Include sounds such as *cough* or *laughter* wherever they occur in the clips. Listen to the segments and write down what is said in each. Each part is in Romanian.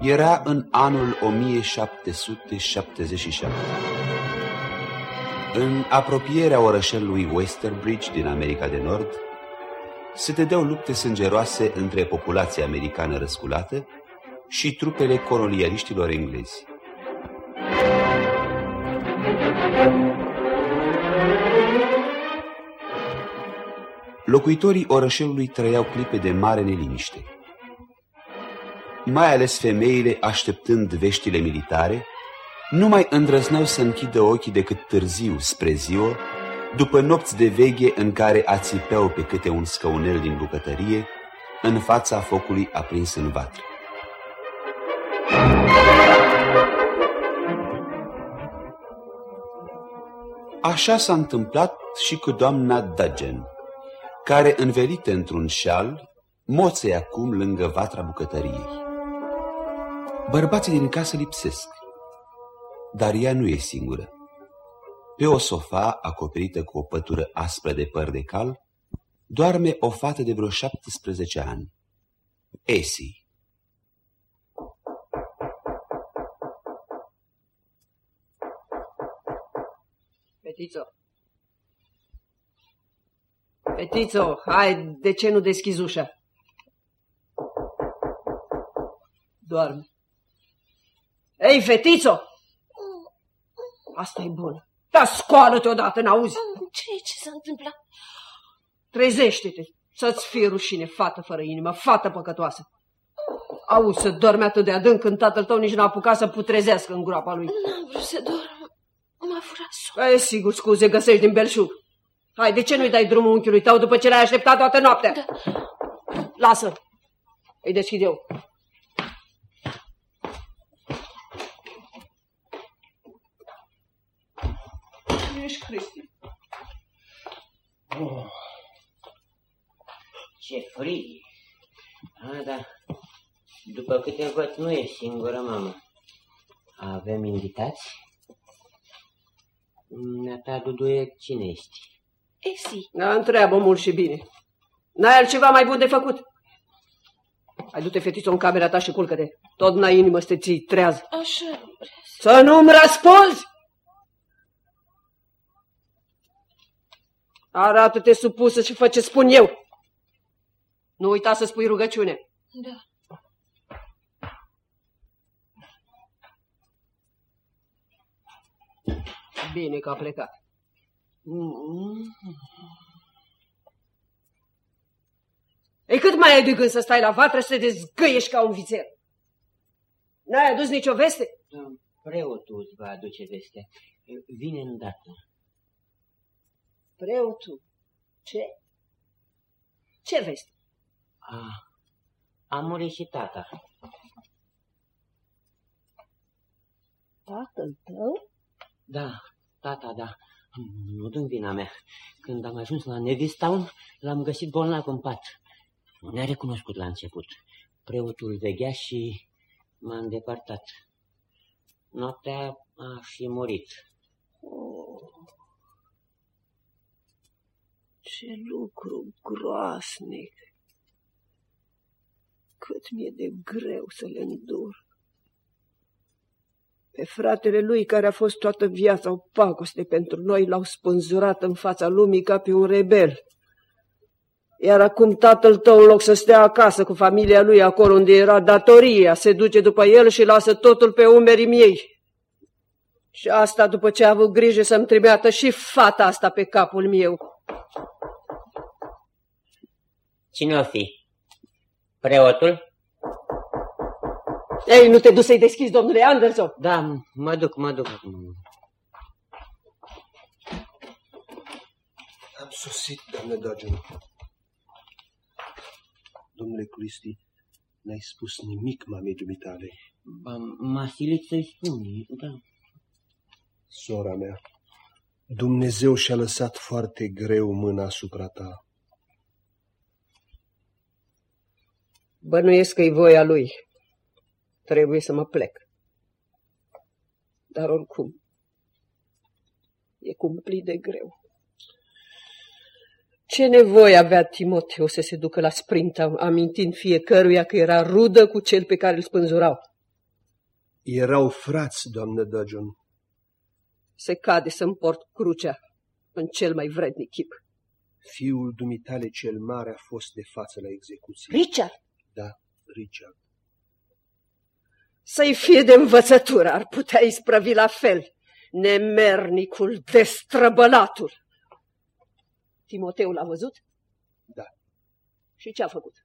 Era în anul 1777. În apropierea orășelului Westerbridge din America de Nord, se dădeau lupte sângeroase între populația americană răsculată și trupele colonialiștilor englezi. Locuitorii orășelului trăiau clipe de mare neliniște. Mai ales femeile, așteptând veștile militare, nu mai îndrăzneau să închidă ochii decât târziu, spre ziua, după nopți de veghe în care ațipeau pe câte un scăunel din bucătărie, în fața focului aprins în vatră. Așa s-a întâmplat și cu doamna Dudgeon, care, învelită într-un șal, moțe acum lângă vatra bucătăriei. Bărbații din casă lipsesc, dar ea nu e singură. Pe o sofa acoperită cu o pătură aspră de păr de cal, doarme o fată de vreo 17 ani, Essie. Fetițo! Fetițo, hai, de ce nu deschizi ușa? Doarme. Ei, fetițo! Asta e bună. Da, scoală-te odată, n-auzi? Ce, ce s-a întâmplat? Trezește-te, să-ți fie rușine, fată fără inimă, fată păcătoasă. Auzi, să dorme atât de adânc când tatăl tău nici n-a apucat să putrezească în groapa lui. N-am vrut să dorm. M-a furat somn. E, sigur, scuze, găsești din belșug. Hai, de ce nu-i dai drumul unchiului tău după ce l-ai așteptat toată noaptea? Da. Lasă, îi deschid eu. Ești Cristi. Oh. Ce frig! A, da. După câte văd, nu e singură, mamă. Avem invitați? Nata Duduie, cine ești? Esi, Da, întreabă mult și bine. N-ai altceva mai bun de făcut? Hai, du-te, fetițo, în camera ta și culcă-te. Tot n-ai inimă să te ții trează. așa nu vrea să... Să nu-mi răspunzi! Arată-te supusă și fă ce spun eu. Nu uita să spui rugăciune. Da. Bine că a plecat. Ei, cât mai ai de gând să stai la vatră să te dezgăiești ca un vițel? N-ai adus nicio veste? Da, Preotul îți va aduce veste. Vine îndată. Preotul. Ce? Ce veste? A, a murit și tata. Tatăl tău? Da, tata, da. Nu din vina mea. Când am ajuns la Nevistown, l-am găsit bolnav în pat. Nu ne-a recunoscut la început. Preotul veghea și m-a îndepărtat. Noaptea a și murit. Oh, ce lucru groasnic! Cât mi-e de greu să le îndur. Pe fratele lui, care a fost toată viața o pagoste pentru noi, l-au spânzurat în fața lumii ca pe un rebel. Iar acum tatăl tău, în loc să stea acasă cu familia lui, acolo unde era datoria, se duce după el și lasă totul pe umerii miei. Și asta după ce a avut grijă să-mi trimeată și fata asta pe capul meu. Cine o fi? Preotul? Ei, nu te duci să-i deschizi, domnule Anderson? Da, mă duc, mă duc acum. Am sosit, doamnă Dodgen. Domnule Cristi, n-ai spus nimic mamei dumitale. Ba, M-a silit să-i spun, da. Sora mea, Dumnezeu și-a lăsat foarte greu mâna asupra ta. Bănuiesc că-i voia lui. Trebuie să mă plec. Dar oricum, e cumplit de greu. Ce nevoie avea Timoteo să se ducă la sprint, amintind fiecăruia că era rudă cu cel pe care îl spânzurau? Erau frați, doamnă Dudgeon. Se cade să-mi port crucea în cel mai vrednic chip. Fiul dumitale cel mare a fost de față la execuție. Richard, Da, Richard. să-i fie de învățătură, ar putea isprăvi la fel. Nemernicul, destrăbălatul. Timoteu l-a văzut? Da. Și ce a făcut?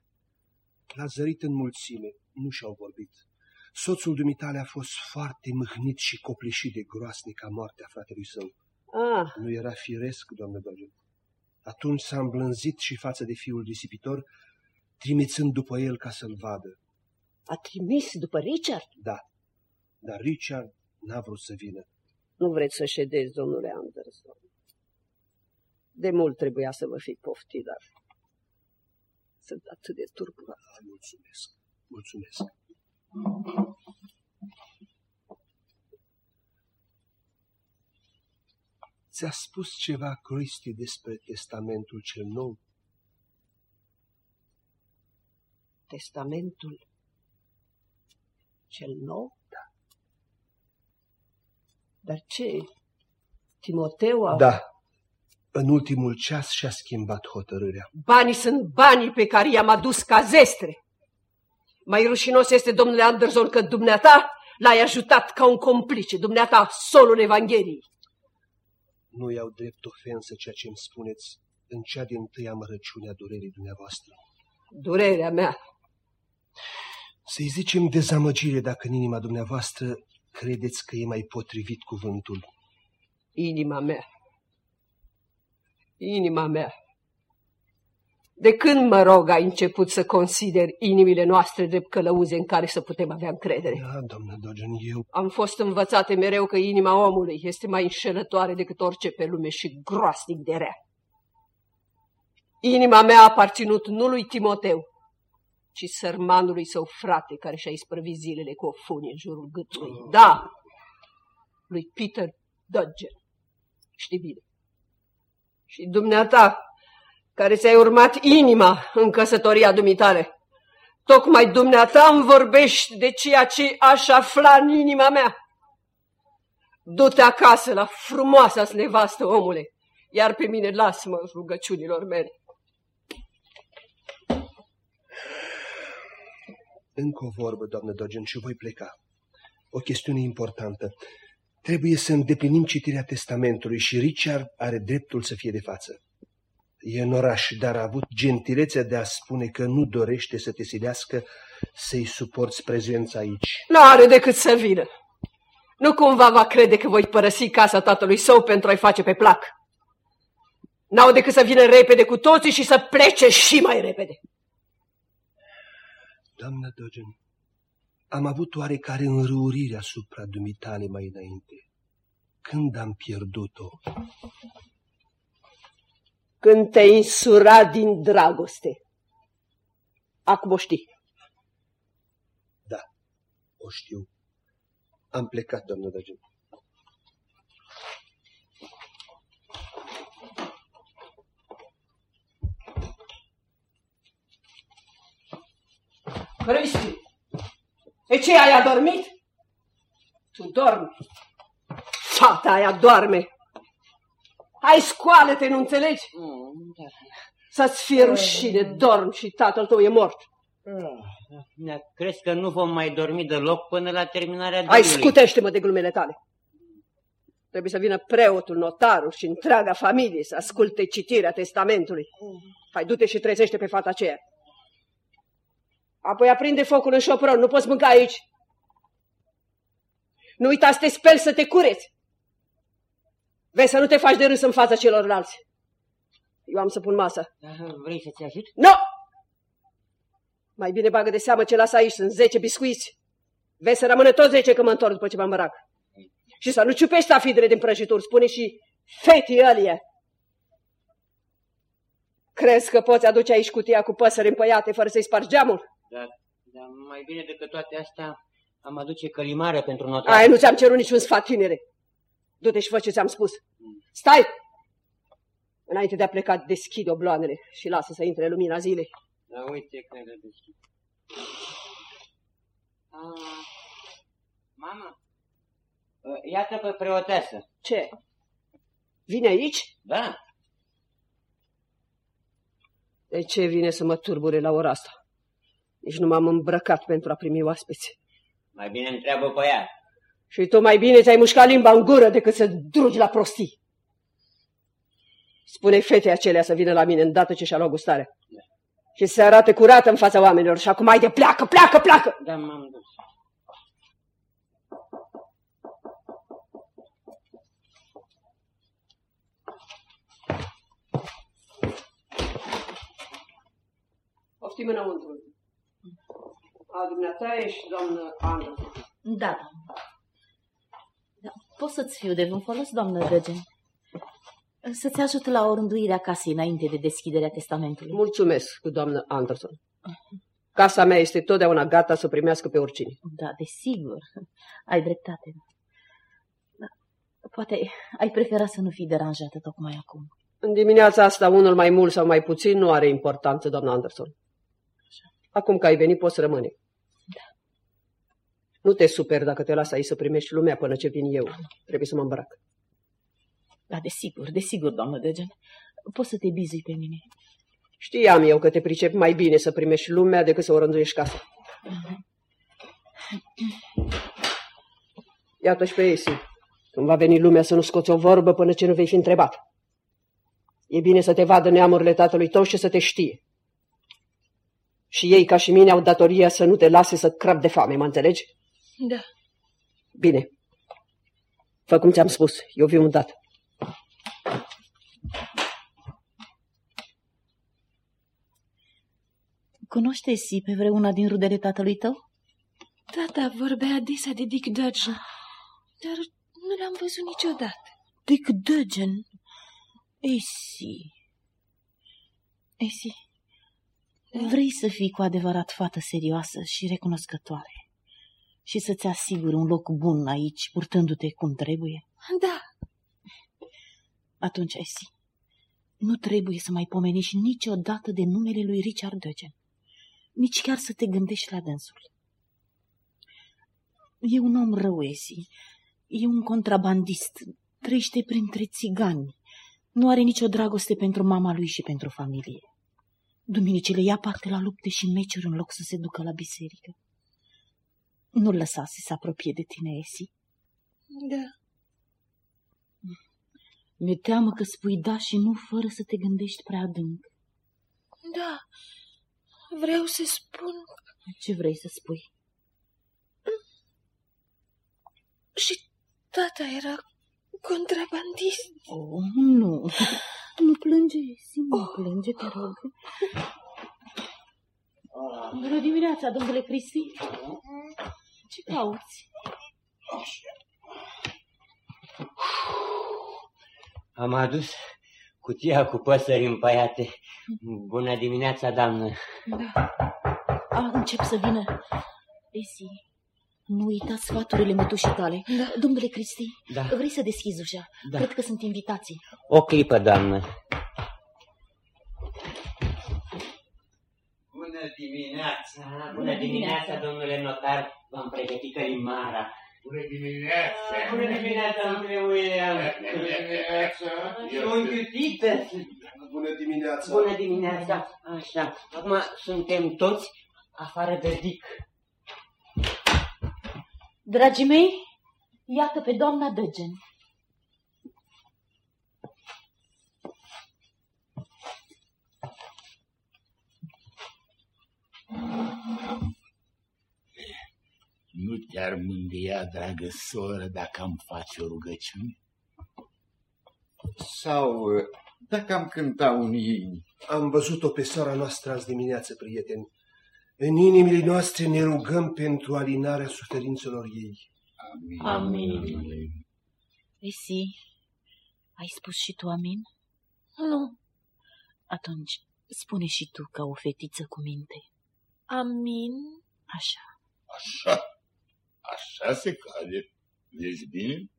L-a zărit în mulțime, nu și-au vorbit. Soțul dumitale a fost foarte mâhnit și copleșit de groasnica moartea fratelui său. Ah, Nu era firesc, doamnă Dodgen. Atunci s-a îmblânzit și față de fiul disipitor, trimițând după el ca să-l vadă. a trimis după Richard? Da, dar Richard n-a vrut să vină. Nu vreți să ședeți, domnule Anderson. De mult trebuia să vă fi poftit, dar sunt atât de turburat. Ah, mulțumesc, mulțumesc. Ți-a spus ceva, Cristi, despre testamentul cel nou? Testamentul cel nou? Da. Dar ce? Timoteu a... Da. În ultimul ceas și-a schimbat hotărârea. Banii sunt banii pe care i-am adus ca zestre. Mai rușinos este, domnule Anderson, că dumneata l-ai ajutat ca un complice, dumneata, solul Evangheliei. Nu iau drept ofensă ceea ce îmi spuneți în cea din tâi amărăciune a durerii dumneavoastră. Durerea mea. Să-i zicem dezamăgire dacă în inima dumneavoastră credeți că e mai potrivit cuvântul. Inima mea. Inima mea. De când, mă rog, ai început să consider inimile noastre drept călăuze în care să putem avea încredere? Da, doamnă Dogen, eu... Am fost învățate mereu că inima omului este mai înșelătoare decât orice pe lume și groasnic de rea. Inima mea a aparținut nu lui Timoteu, ci sărmanului său frate care și-a isprăvit zilele cu o funie în jurul gâtului. Da, lui Peter Dodger. Știi bine. Și dumneata, care ți-ai urmat inima în căsătoria dumitale, tocmai dumneata îmi vorbești de ceea ce aș afla în inima mea. Du-te acasă la frumoasa nevastă, omule, iar pe mine lasă-mă rugăciunilor mele. Încă o vorbă, doamnă Dogen, și voi pleca. O chestiune importantă. Trebuie să îndeplinim citirea testamentului și Richard are dreptul să fie de față. E în oraș, dar a avut gentilețea de a spune că nu dorește să te silească să-i suporți prezența aici. Nu are decât să vină. Nu cumva va crede că voi părăsi casa tatălui său pentru a-i face pe plac. N-au decât să vină repede cu toții și să plece și mai repede. Doamnă Dogen, am avut oarecare înrăurire asupra dumitale mai înainte. Când am pierdut-o? Când te-ai însurat din dragoste. Acum o știi. Da, o știu. Am plecat, doamnă Dogen. Cristi, e ce, ai adormit? Tu dormi. Fata aia doarme. Hai, scoală-te, nu înțelegi? Mm, da. Să-ți fie rușine, dorm și tatăl tău e mort. Da, Crezi că nu vom mai dormi deloc până la terminarea Hai, doliului? scutește-mă de glumele tale. Trebuie să vină preotul, notarul și întreaga familie să asculte citirea testamentului. Hai, du-te și trezește pe fata aceea. Apoi aprinde focul în șopron, nu poți mânca aici. Nu uita să te speli, să te cureți. Vezi să nu te faci de râs în fața celorlalți. Eu am să pun masa. Da, Vrei să-ți ajut? Nu! Mai bine bagă de seamă ce las aici, sunt 10 biscuiți. Vezi să rămână toți 10 că mă întorc după ce mă îmbrac. Și să nu ciupești stafidele din prăjituri, spune și fetii ălie. Crezi că poți aduce aici cutia cu păsări împăiate fără să-i spargi geamul? Dar, dar mai bine decât toate astea am aduce călimare pentru notar. Ai, nu ți-am cerut niciun sfat, tinere. Du-te și fă ce ți-am spus. Stai! Înainte de a pleca, deschide obloanele și lasă să intre lumina zilei. Da, uite că le deschid. Ah, Mamă, iată pe preotesă. Ce? Vine aici? Da. De ce vine să mă turbure la ora asta? Nici nu m-am îmbrăcat pentru a primi oaspeți. Mai bine întreabă pe ea. Și tu mai bine ți-ai mușcat limba în gură decât să drugi la prostii. Spune-i fetei acelea să vină la mine îndată ce și-a luat gustare. Da. Și să se arate curată în fața oamenilor. Și acum ai de pleacă, pleacă, pleacă! Da, m-am dus. Poftim înăuntru. A dumneata ești, doamnă Anderson. Da, da. Pot să-ți fiu de un folos, doamnă Dăgen? Să-ți ajut la o rânduire a casei înainte de deschiderea testamentului. Mulțumesc, doamnă Anderson. Casa mea este totdeauna gata să primească pe oricine. Da, desigur. Ai dreptate. Da. Poate ai prefera să nu fii deranjată tocmai acum. În dimineața asta, unul mai mult sau mai puțin nu are importanță, doamna Anderson. Acum că ai venit, poți rămâne. Da. Nu te super dacă te las aici să primești lumea până ce vin eu. Trebuie să mă îmbrac. Da, desigur, desigur, doamnă Degen. Poți să te bizui pe mine. Știam eu că te pricepi mai bine să primești lumea decât să o rânduiești casa. Iată și pe ei, Când va veni lumea să nu scoți o vorbă până ce nu vei fi întrebat. E bine să te vadă neamurile tatălui tău și să te știe. Și ei, ca și mine, au datoria să nu te lase să crap de foame, mă înțelegi? Da. Bine. Fă cum ți-am spus, eu viu un dat. Cunoște-si pe vreuna din rudele tatălui tău? Tata vorbea adesea de Dick Dudgeon, dar nu l-am văzut niciodată. Dick Dudgeon? Esi. Esi, vrei să fii cu adevărat fată serioasă și recunoscătoare și să-ți asiguri un loc bun aici, purtându-te cum trebuie? Da. Atunci, Esi, nu trebuie să mai pomenești niciodată de numele lui Richard Duggan nici chiar să te gândești la dânsul. E un om rău, Esi. E un contrabandist. Trăiește printre țigani. Nu are nicio dragoste pentru mama lui și pentru familie. Duminicile ia parte la lupte și meciuri în loc să se ducă la biserică. Nu-l lăsa să se apropie de tine, Esi. Da. Mi-e teamă că spui da și nu fără să te gândești prea adânc. Da, Vreau să spun... Ce vrei să spui? Și tata era contrabandist. Oh, nu. Nu plânge, Sim, nu oh. plânge, te rog. Bună dimineața, domnule Cristi. Ce cauți? Am adus cutia cu păsări împăiate. Bună dimineața, doamnă. Da. A, încep să vină. Esi, nu uita sfaturile mătușii tale. Da. Domnule Cristi, da. vrei să deschizi ușa? Da. Cred că sunt invitații. O clipă, doamnă. Bună dimineața! Bună dimineața, domnule notar. V-am pregătit călimara. Bună dimineața! Bună dimineața, domnule William! Bună dimineața! Bună dimineața! Bună dimineața! Așa, acum suntem toți afară de Dick. Dragii mei, iată pe doamna Dăgen. Nu te-ar mângâia, dragă soră, dacă am face o rugăciune? Sau dacă am cânta un in? Am văzut-o pe sora noastră azi dimineață, prieteni. În inimile noastre ne rugăm pentru alinarea suferințelor ei. Amin. Amin. Esi, ai spus și tu amin? Nu. Atunci, spune și tu ca o fetiță cu minte. Amin. Așa. Așa. Așa se cade. Vezi bine?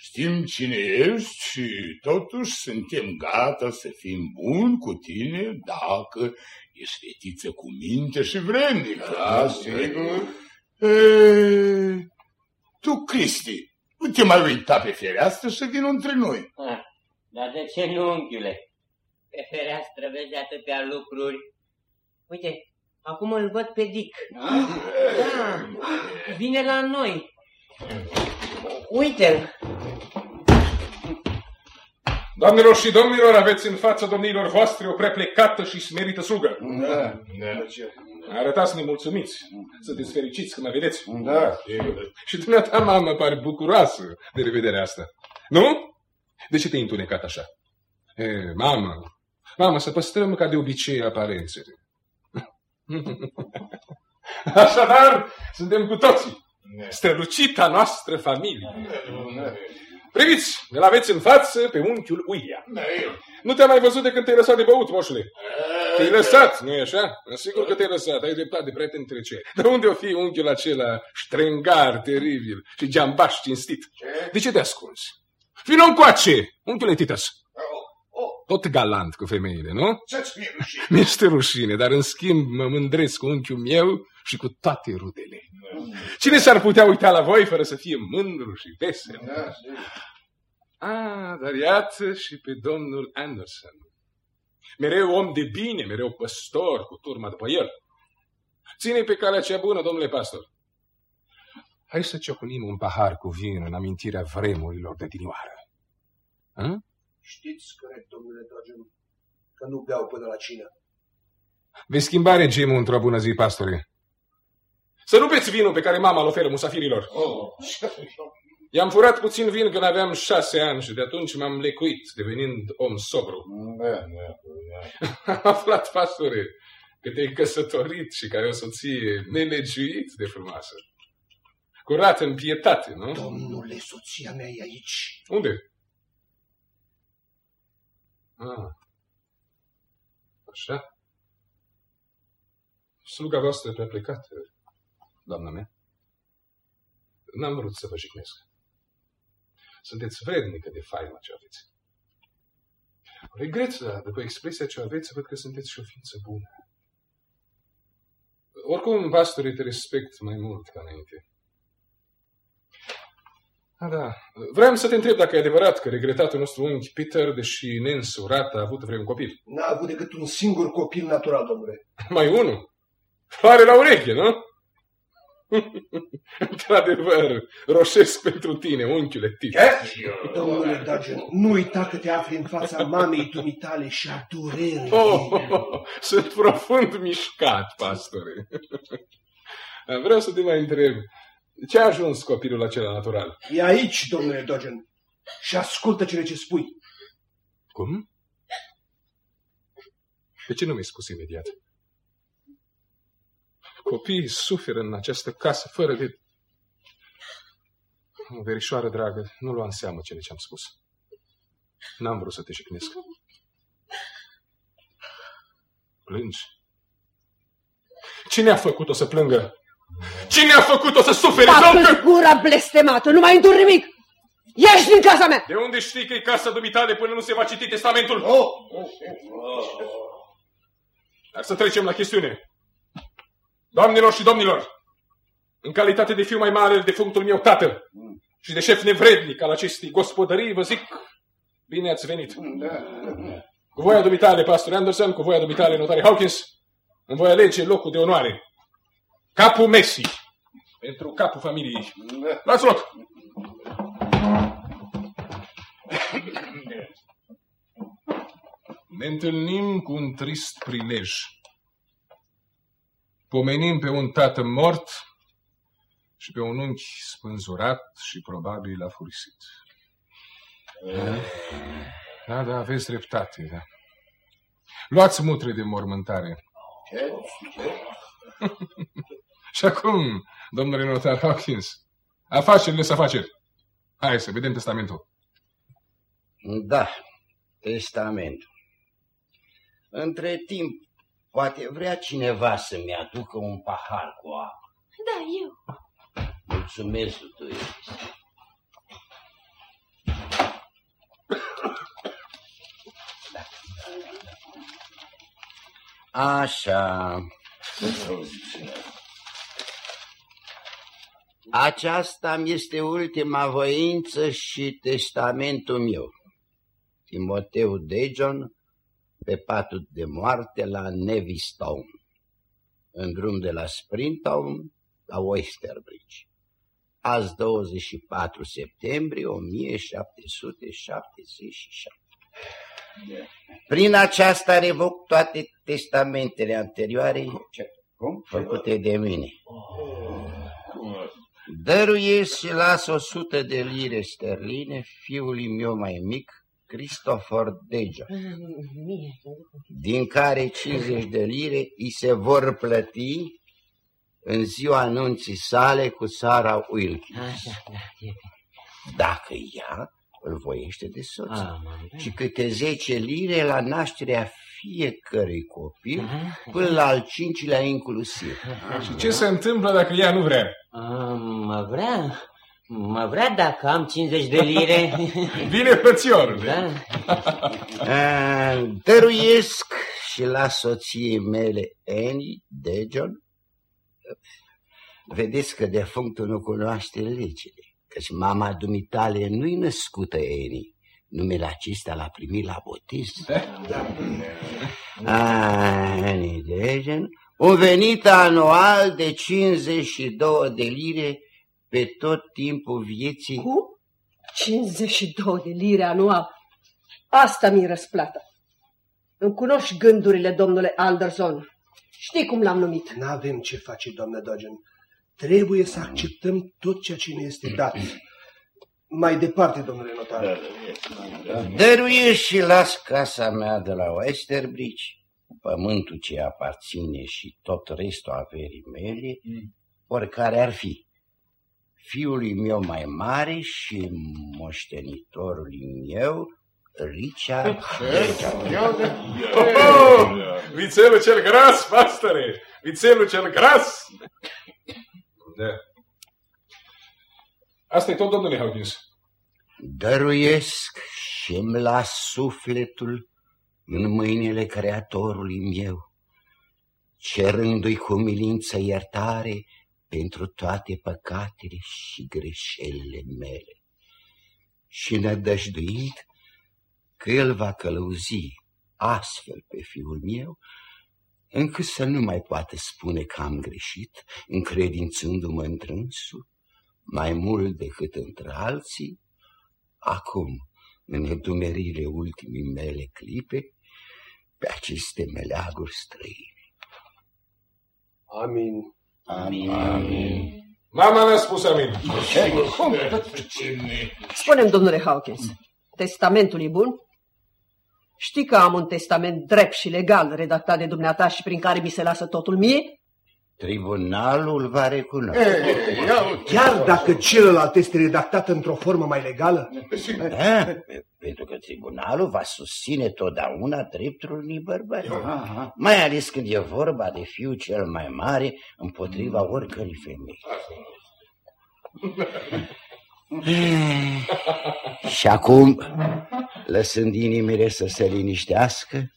Știm cine ești și totuși suntem gata să fim buni cu tine dacă ești fetiță cu minte și vrednică. Da, sigur. E, Tu, Cristi, nu te mai uita pe fereastră să vin între noi. Ah, dar de ce nu, unchiule? Pe fereastră vezi atâtea lucruri. Uite, acum îl văd pe Dick. Da, vine la noi. Uite-l. Doamnelor și domnilor, aveți în fața domnilor voastre o prea plecată și smerită slugă. Da, da. Arătați nemulțumiți. Sunteți fericiți că mă vedeți. Da. Și dumneata, mamă, pare bucuroasă de revederea asta. Nu? De ce te-ai întunecat așa? E, mamă, mamă, să păstrăm ca de obicei aparențele. *laughs* Așadar, suntem cu toții. Strălucita noastră familie. Priviți, îl aveți în față pe unchiul Uia. Da, eu. Nu te-am mai văzut de când te-ai lăsat de băut, moșule. Te-ai lăsat, nu-i așa? Sigur că te-ai lăsat, ai dreptate, prieten trece. Dar unde o fi unchiul acela ștrengar, teribil și geambaș cinstit? De ce te ascunzi? Vino încoace, unchiule Titas. Tot galant cu femeile, nu? Să-ți fie rușine. *laughs* Mi-este rușine, dar în schimb mă mândresc cu unchiul meu și cu toate rudele. Cine s-ar putea uita la voi fără să fie mândru și vesel? Da, Ah, dar iată și pe domnul Anderson. Mereu om de bine, mereu păstor, cu turma după el. Ține pe calea cea bună, domnule pastor. Hai să ciocnim un pahar cu vin în amintirea vremurilor de dinioară. Hă? Știți corect, domnule Dodgen, că nu beau până la cină. Veți schimba regimul într-o bună zi, pastore. Să nu beți vinul pe care mama îl oferă musafirilor. Oh. I-am furat puțin vin când aveam șase ani și de atunci m-am lecuit, devenind om sobru. Da, da, da. Am aflat, pastore, că te-ai căsătorit și că ai o soție nelegiuit de frumoasă. Curată în pietate, nu? Domnule, soția mea e aici. Unde? Ah. Așa? Sluga voastră pe plecat, doamna mea. N-am vrut să vă jignesc. Sunteți vrednică de faima ce aveți. Regret, dar după expresia ce aveți, văd că sunteți și o ființă bună. Oricum, pastore, te respect mai mult ca înainte. Da, da. Vreau să te întreb dacă e adevărat că regretatul nostru unchi Peter, deși neînsurat, a avut vreun copil. N-a avut decât un singur copil natural, domnule. *laughs* Mai unul? Pare la ureche, nu? *laughs* Într-adevăr, roșesc pentru tine, unchiule Tit. Domnule Dodgen, nu uita că te afli în fața mamei dumitale și a durerii. Oh, oh, oh, sunt profund mișcat, pastore. *laughs* Vreau să te mai întreb, ce a ajuns copilul acela natural? E aici, domnule Dodgen, și ascultă cele ce spui. Cum? De ce nu mi-ai spus imediat? Copiii suferă în această casă fără de... Verișoară dragă, nu lua în seamă cele ce am spus. N-am vrut să te jignesc. Plângi? Cine a făcut-o să plângă? Cine a făcut-o să sufere? Tacă gura blestemată, nu mai îndur nimic! Ieși din casa mea! De unde știi că e casa dumitale până nu se va citi testamentul? Oh, Dar să trecem la chestiune. Doamnelor și domnilor, în calitate de fiu mai mare de functul meu tată și de șef nevrednic al acestei gospodării, vă zic, bine ați venit. Cu voia dumitale, pastor Anderson, cu voia dumitale, notare Hawkins, îmi voi alege locul de onoare. Capul Messi, pentru capul familiei. Luați loc! Ne întâlnim cu un trist prilej. Pomenim pe un tată mort și pe un unchi spânzurat și probabil afurisit. Da, da, aveți dreptate, da. Luați mutre de mormântare. Și acum, domnule notar Hawkins, afacerile să afaceri. Hai să vedem testamentul. Da, testamentul. Între timp, poate vrea cineva să-mi aducă un pahar cu apă. Da, eu. Mulțumesc, tu Așa. Aceasta mi este ultima voință și testamentul meu. Timoteu Dejon, pe patul de moarte la Nevistown, în drum de la Springtown la Westerbridge. Azi 24 septembrie 1777. Prin aceasta revoc toate testamentele anterioare făcute de mine. Dăruiesc și las o sută de lire sterline fiului meu mai mic, Christopher Deja, din care 50 de lire îi se vor plăti în ziua anunții sale cu Sara Wilkins. Așa, da, e Dacă ea îl voiește de soț. Am, da. Și câte 10 lire la nașterea fiecărui copil, Aha. până la al cincilea inclusiv. Și ce se întâmplă dacă ea nu vrea? A, mă vrea, mă vrea dacă am 50 de lire. *laughs* Vine frățiorul. da? *laughs* A, Dăruiesc și la soției mele, Annie Dejon. Vedeți că defunctul nu cunoaște legile, căci mama dumitale nu-i născută Annie. Numele acesta l-a primit la botez. Annie Dejon, un venit anual de 52 de lire pe tot timpul vieții. Cum? 52 de lire anual. Asta mi-i răsplată. Îmi cunoști gândurile, domnule Anderson. Știi cum l-am numit? N-avem ce face, doamnă Dodgen. Trebuie să acceptăm tot ceea ce ne este dat. Mai departe, domnule notar. Dăruiesc și las casa mea de la Westerbridge, pământul ce aparține și tot restul averii mele, oricare ar fi. Fiului meu mai mare și moștenitorului meu, Richard. Oh, vițelul cel gras, pastore! Vițelul cel gras! Da. Asta e tot, domnule Hawkins. Dăruiesc și îmi las sufletul în mâinile Creatorului meu, cerându-i cu milință iertare pentru toate păcatele și greșelile mele și nădăjduind că El va călăuzi astfel pe fiul meu, încât să nu mai poată spune că am greșit, încredințându-mă întrânsul, mai mult decât între alții, acum, în nedumerile ultimii mele clipe, pe aceste meleaguri străine. Amin. Amin. Amin. Mama n-a spus amin. Cum? Spune-mi, domnule Hawkins, testamentul e bun? Știi că am un testament drept și legal redactat de dumneata și prin care mi se lasă totul mie? Tribunalul va recunoaște. Chiar dacă celălalt este redactat într-o formă mai legală? Da, pentru că tribunalul va susține totdeauna dreptul unui bărbat. Mai ales când e vorba de fiul cel mai mare împotriva oricărei femei. Și acum, lăsând inimile să se liniștească,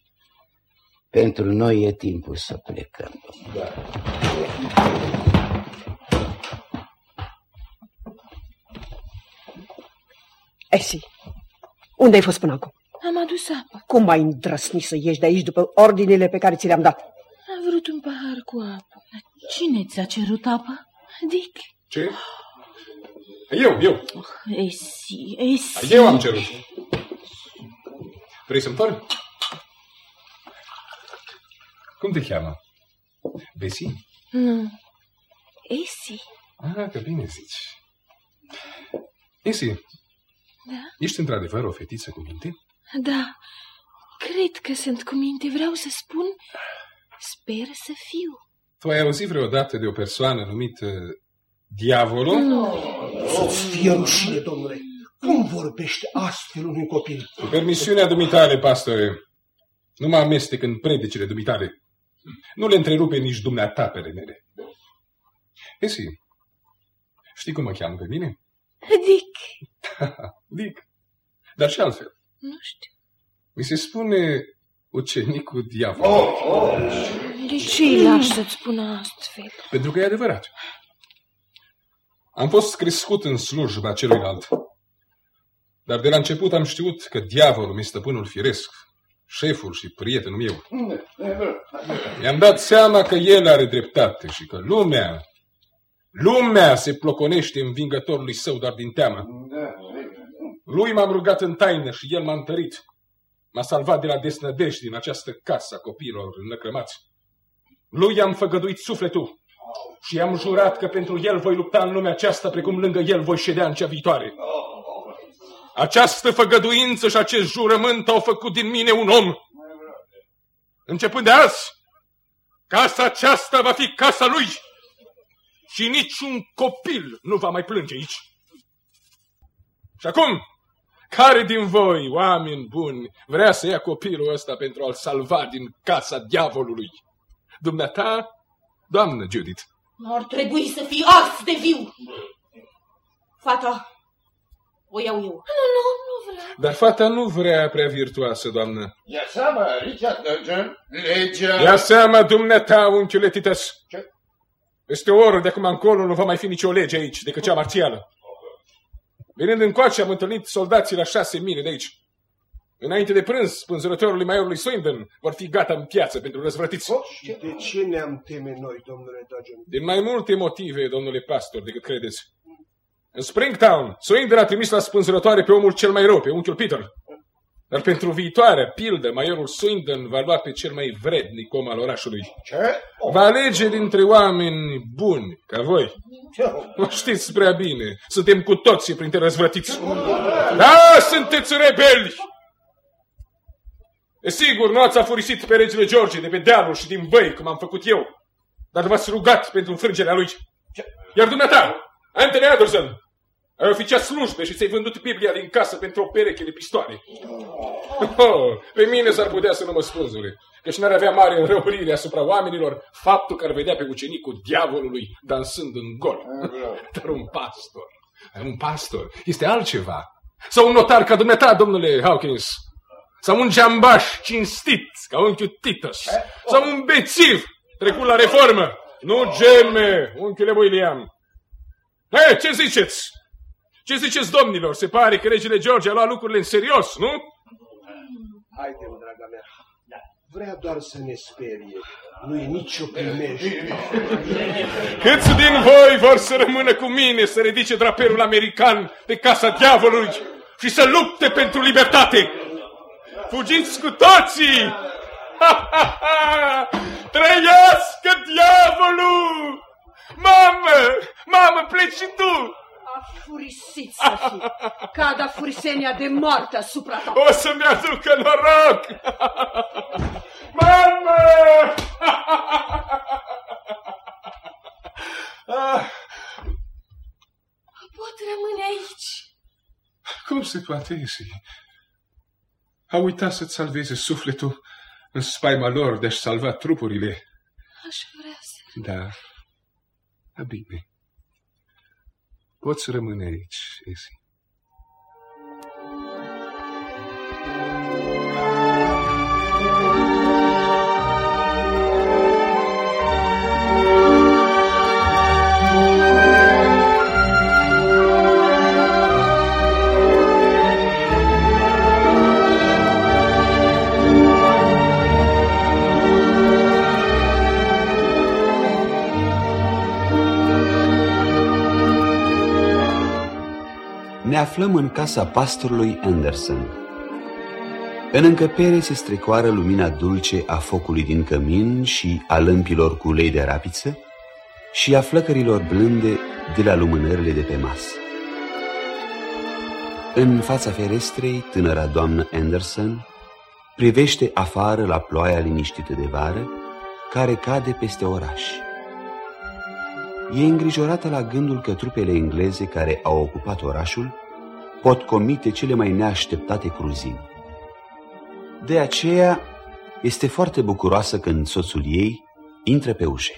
pentru noi e timpul să plecăm. Esi, unde ai fost până acum? Am adus apă. Cum ai îndrăsnit să ieși de aici după ordinele pe care ți le-am dat? Am vrut un pahar cu apă. Cine ți-a cerut apă? Dick, Ce? Eu, eu. Esi, Esi. Eu am cerut. Vrei să-mi fără? Cum te cheamă? Besi? nu. Esi, Ah, că bine zici. Esi, da? ești într-adevăr o fetiță cu minte? Da, cred că sunt cu minte. Vreau să spun, sper să fiu. Tu ai auzit vreodată de o persoană numită Diavolul? Să-ți fie rușine, domnule. Cum vorbește astfel unui copil? Cu permisiunea dumitale, pastore, nu mă amestec în predicile dumitale. Nu le întrerupe nici dumneata pe mele. Esi, știi cum mă cheamă pe mine? *laughs* Dick, *laughs* Dick. Dar și altfel. nu știu. Mi se spune ucenicul diavol. De ce îi lași să-ți spună astfel? Pentru că e adevărat. Am fost crescut în slujba celuilalt. Dar de la început am știut că diavolul mi stăpânul firesc, șeful și prietenul meu. I-am dat seama că el are dreptate și că lumea, lumea se ploconește învingătorului său doar din teamă. Lui m-am rugat în taină și el m-a întărit. M-a salvat de la desnădejde din această casă a copiilor năcrămați. Lui i-am făgăduit sufletul și i-am jurat că pentru el voi lupta în lumea aceasta precum lângă el voi ședea în cea viitoare. Această făgăduință și acest jurământ au făcut din mine un om. Începând de azi, casa aceasta va fi casa lui și niciun copil nu va mai plânge aici. Și acum, care din voi, oameni buni, vrea să ia copilul ăsta pentru a-l salva din casa diavolului? Dumneata, doamnă Judith. Ar trebui să fii ars de viu. Fata, o iau eu. Nu, nu, nu vreau. Dar fata nu vrea prea virtuoasă, doamnă. Ia seama, Richard Duggan, legea... Ia seama, dumneata, unchiule Titus. Ce? Peste o oră de acum încolo nu va mai fi nicio lege aici decât cea marțială. Venind încoace, am întâlnit soldații la șase mile de aici. Înainte de prânz, spânzurătorului maiorului Swindon vor fi gata în piață pentru răzvrătiți. De ce ne-am teme noi, domnule Duggan? Din mai multe motive, domnule pastor, decât credeți. În Springtown, Swindon a trimis la spânzurătoare pe omul cel mai rău, pe unchiul Peter. Dar pentru viitoarea pildă, maiorul Swindon va lua pe cel mai vrednic om al orașului. Ce? Va alege dintre oameni buni, ca voi. O știți prea bine, suntem cu toții printre răzvrătiți. Da, sunteți rebeli! E sigur, nu ați afurisit pe regele George de pe dealul și din băi, cum am făcut eu, dar v-ați rugat pentru înfrângerea lui. Iar dumneata, Anthony Anderson, ai oficiat slujbe și ți-ai vândut Biblia din casă pentru o pereche de pistoale. Oh, pe mine s-ar putea să nu mă spânzure, căci n-ar avea mare înrăurire asupra oamenilor faptul că ar vedea pe ucenicul diavolului dansând în gol. Dar un pastor, un pastor este altceva. Sau un notar ca dumneata, domnule Hawkins, sau un geambaș cinstit, ca unchiul Titus, sau un bețiv trecut la reformă. Nu geme, unchiule William. Hei, ce ziceți? Ce ziceți, domnilor? Se pare că regele George a luat lucrurile în serios, nu? Haide, draga mea. Vrea doar să ne sperie. Nu e nicio primejde. Câți din voi vor să rămână cu mine să ridice drapelul american pe casa diavolului și să lupte pentru libertate? Fugiți cu toții! Ha, ha, ha! Trăiască diavolul! Mamă! Mamă, pleci și tu! Afurisit să fii! Cada furisenia de moarte asupra ta! O să-mi aducă noroc! Mamă! Pot rămâne aici. Cum se poate, Esi? A uitat să-ți salveze sufletul în spaima lor de a-și salva trupurile. Aș vrea să... Da. Da, bine. Poți rămâne aici, Esi. Ne aflăm în casa pastorului Anderson. În încăpere se strecoară lumina dulce a focului din cămin și a lămpilor cu ulei de rapiță și a flăcărilor blânde de la lumânările de pe masă. În fața ferestrei, tânăra doamnă Anderson privește afară la ploaia liniștită de vară care cade peste oraș. E îngrijorată la gândul că trupele engleze care au ocupat orașul pot comite cele mai neașteptate cruzimi. De aceea este foarte bucuroasă când soțul ei intră pe ușe.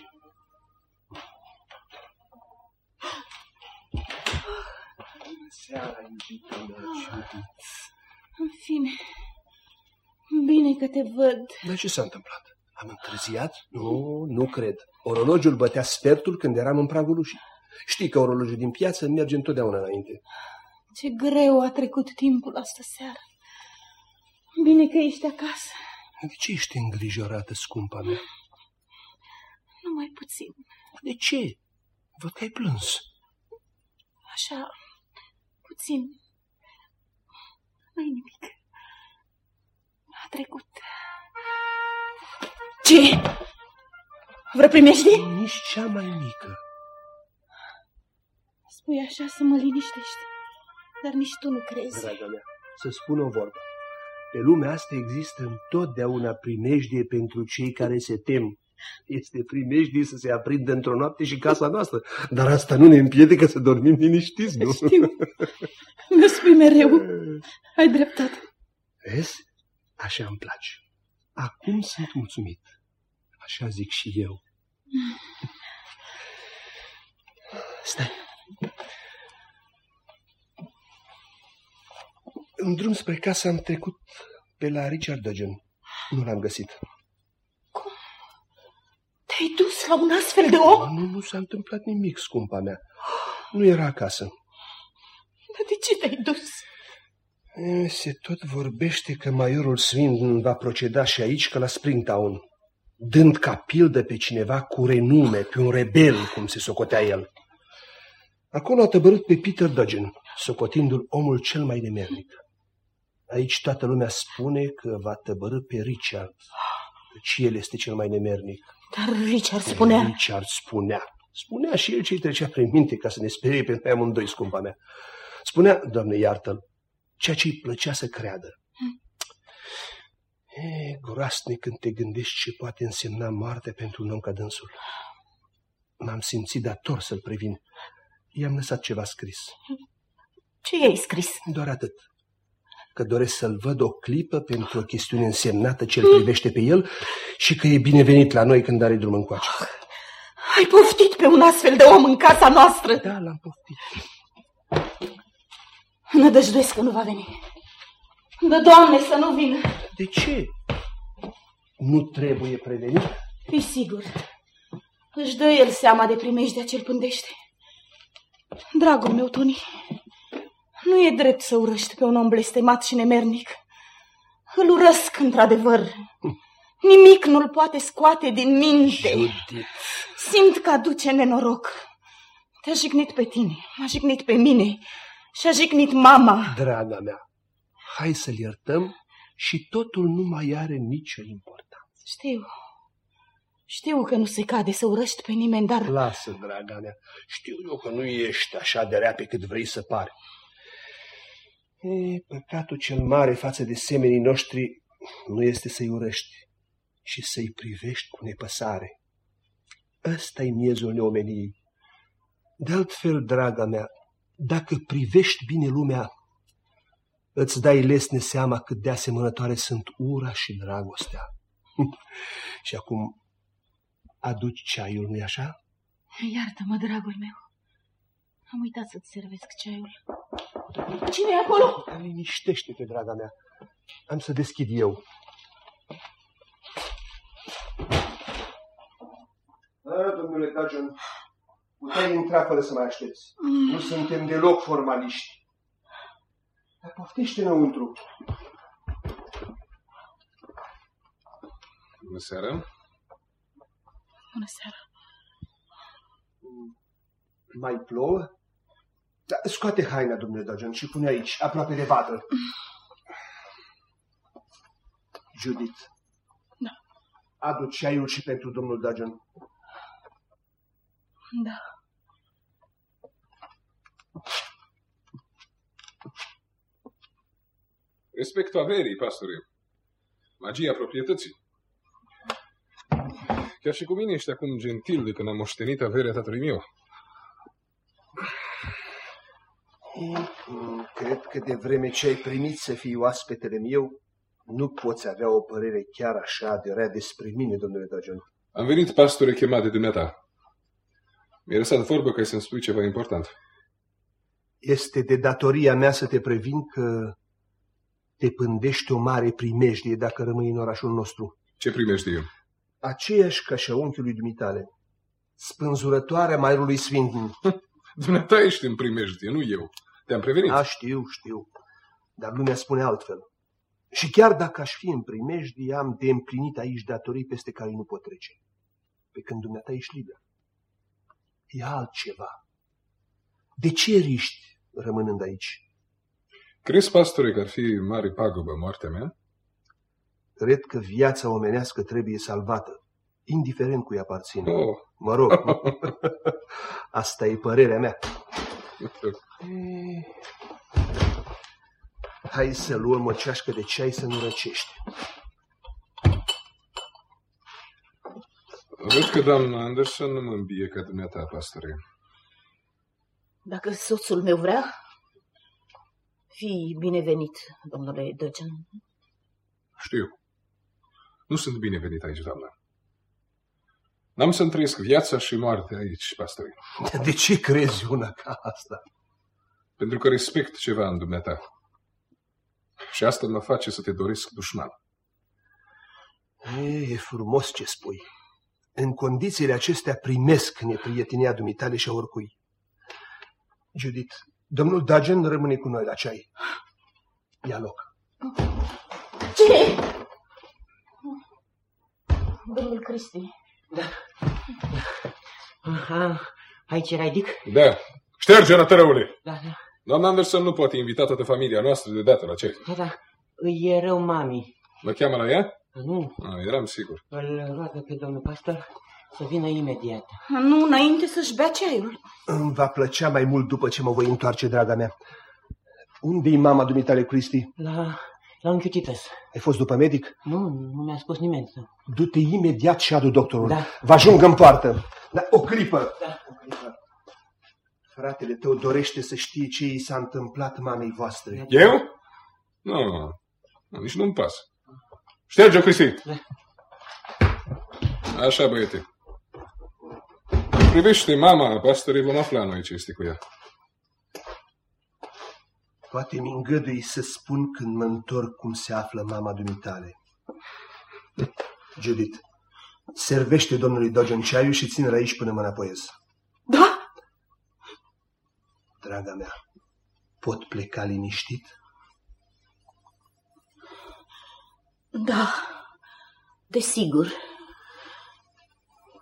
În fine, bine că te văd. Dar ce s-a întâmplat? Am întârziat? Nu, nu cred. Orologiul bătea sfertul când eram în pragul ușii. Știi că orologiul din piață merge întotdeauna înainte. Ce greu a trecut timpul astă seară. Bine că ești acasă. De ce ești îngrijorată, scumpa mea? Numai puțin. De ce? Văd că ai plâns. Așa, puțin. Nu-i nimic. A trecut. Ce? Vreo primești? Nici cea mai mică. Spui așa să mă liniștești. Dar nici tu nu crezi. Draga mea, să spun o vorbă. Pe lumea asta există întotdeauna primejdie pentru cei care se tem. Este primejdie să se aprindă într-o noapte și casa noastră, dar asta nu ne împiedică să dormim liniștiți, nu? Știu. Mi-o spui mereu. Ai dreptate. Vezi? Așa îmi place. Acum sunt mulțumit. Așa zic și eu. Stai. În drum spre casă am trecut pe la Richard Duggan. Nu l-am găsit. Cum? Te-ai dus la un astfel de om? Nu, nu s-a întâmplat nimic, scumpa mea. Nu era acasă. Dar de ce te-ai dus? E, se tot vorbește că majorul Swindon va proceda și aici ca la Springtown, dând ca pildă pe cineva cu renume, pe un rebel, cum se socotea el. Acolo a tăbărât pe Peter Duggan, socotindu-l omul cel mai nemernic. Aici toată lumea spune că va tăbărâ pe Richard, căci el este cel mai nemernic. Dar Richard spunea... Richard spunea. Spunea și el ce-i trecea prin minte ca să ne sperie pe noi amândoi, scumpa mea. Spunea, doamne, iartă-l, ceea ce îi plăcea să creadă. E groasnic când te gândești ce poate însemna moarte pentru un om ca dânsul. M-am simțit dator să-l previn. I-am lăsat ceva scris. Ce i-ai scris? Doar atât. Că doresc să-l văd o clipă pentru o chestiune însemnată ce îl privește pe el și că e binevenit la noi când are drum încoace. Ai poftit pe un astfel de om în casa noastră? Da, l-am poftit. Nădăjduiesc că nu va veni. Dă, Doamne, să nu vină. De ce? Nu trebuie prevenit? E sigur. Își dă el seama de primejdea ce-l pândește. Dragul meu, Tony, nu e drept să urăști pe un om blestemat și nemernic. Îl urăsc, într-adevăr. Nimic nu-l poate scoate din minte. Judith. Simt că aduce nenoroc. Te-a jignit pe tine, m-a jignit pe mine și a jignit mama. Draga mea, hai să-l iertăm și totul nu mai are nicio importanță. Știu. Știu că nu se cade să urăști pe nimeni, dar... Lasă, draga mea, știu eu că nu ești așa de rea pe cât vrei să pari. E, păcatul cel mare față de semenii noștri nu este să-i urăști, și să-i privești cu nepăsare. Ăsta-i miezul neomeniei. De altfel, draga mea, dacă privești bine lumea, îți dai lesne seama cât de asemănătoare sunt ura și dragostea. *laughs* și acum aduci ceaiul, nu-i așa? Iartă-mă, dragul meu. Am uitat să-ți servesc ceaiul. cine e acolo? Liniștește-te, draga mea. Am să deschid eu. Da, domnule Dajon, puteai intra fără să mai aștepți. Mm. Nu suntem deloc formaliști. Dar poftește înăuntru. Bună seara. Bună seara. Mai plouă? Da, scoate haina, domnule Dajon, și pune aici, aproape de vadă. Judith. Da. Adu ceaiul și pentru domnul Dajon. Da. Respectul averii, pastore. Magia proprietății. Chiar și cu mine ești acum gentil de când am moștenit averea tatălui meu. Cred că de vreme ce ai primit să fii oaspetele meu, nu poți avea o părere chiar așa de rea despre mine, domnule Dajon. Am venit, pastore, chemat de dumneata. Mi-ai lăsat vorbă ca să-mi spui ceva important. Este de datoria mea să te previn că te pândește o mare primejdie dacă rămâi în orașul nostru. Ce primești eu? Aceeași ca și a unchiului dumitale. spânzurătoarea Mairului Swindon. Dumneata ești în primejdie, nu eu. Te-am prevenit. Da, știu, știu. Dar lumea spune altfel. Și chiar dacă aș fi în primejdie, am de împlinit aici datorii peste care nu pot trece. Pe când dumneata ești liber. E altceva. De ce riști rămânând aici? Crezi, pastore, că ar fi mare pagubă moartea mea? Cred că viața omenească trebuie salvată, indiferent cui aparține. Oh. Mă rog, *laughs* asta e părerea mea. *laughs* Hai să luăm o ceașcă de ceai să nu răcești. Văd că doamna Anderson nu mă îmbie ca dumneata, pastore. Dacă soțul meu vrea, fi binevenit, domnule Dăgen. Știu. Nu sunt binevenit aici, doamna. N-am să-mi trăiesc viața și moartea aici, pastore. De ce crezi una ca asta? Pentru că respect ceva în dumneata. Și asta mă face să te doresc dușman. E, e frumos ce spui. În condițiile acestea primesc neprietenia dumitale și a oricui. Judith, domnul Dagen rămâne cu noi la ceai. Ia loc. Ce? Domnul Cristi. Da. Aha, aici erai, Dick? Da. Șterge, rătărăule! Da, da. Doamna Anderson nu poate invita toată familia noastră de dată la ce. Da, da. Îi e rău mami. Mă cheamă la ea? Nu, Ah, eram sigur. îl roagă pe domnul pastor să vină imediat. Nu, înainte să-și bea ceaiul. Îmi va plăcea mai mult după ce mă voi întoarce, draga mea. Unde-i mama dumitale, Cristi? La, la un chiutites. Ai fost după medic? Nu, nu mi-a spus nimeni. să- Du-te imediat și adu doctorul. Da. Vă ajung în poartă. Da, o clipă. Da. O clipă. Fratele tău dorește să știe ce i s-a întâmplat mamei voastre. Eu? Nu, nu, nici nu-mi pasă. Șterge-o, Cristi! Da. Așa, băiete. Privește mama pastorei, vom afla noi ce este cu ea. Poate mi îngădui să spun când mă întorc cum se află mama dumitale. Judith, servește domnului Dogen ceaiul și ține-l aici până mă înapoiez. Da? Draga mea, pot pleca liniștit? Da, desigur.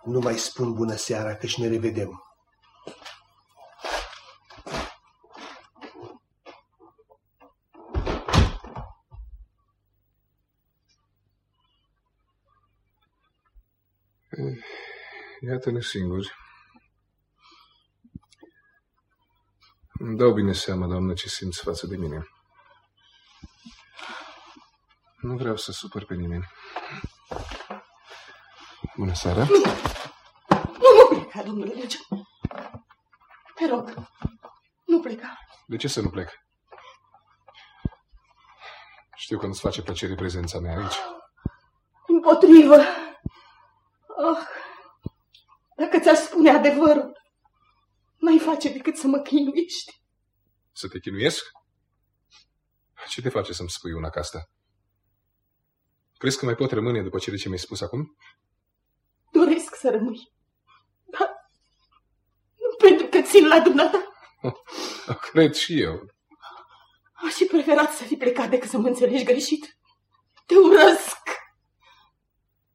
Nu mai spun bună seara, căci ne revedem. Iată-ne singuri. Îmi dau bine seama, doamnă, ce simți față de mine. Nu vreau să supăr pe nimeni. Bună seara! Nu, nu pleca, domnule Dăgen. Te rog, nu pleca. De ce să nu plec? Știu că nu-ți face plăcere prezența mea aici. Împotrivă. Oh, dacă ți-aș spune adevărul, n-ai face decât să mă chinuiești. Să te chinuiesc? Ce te face să-mi spui una ca asta? Crezi că mai pot rămâne după cele ce mi-ai spus acum? Doresc să rămâi. Dar nu pentru că țin la dumneata. *laughs* O cred și eu. Aș fi preferat să fi plecat decât să mă înțelegi greșit. Te urăsc.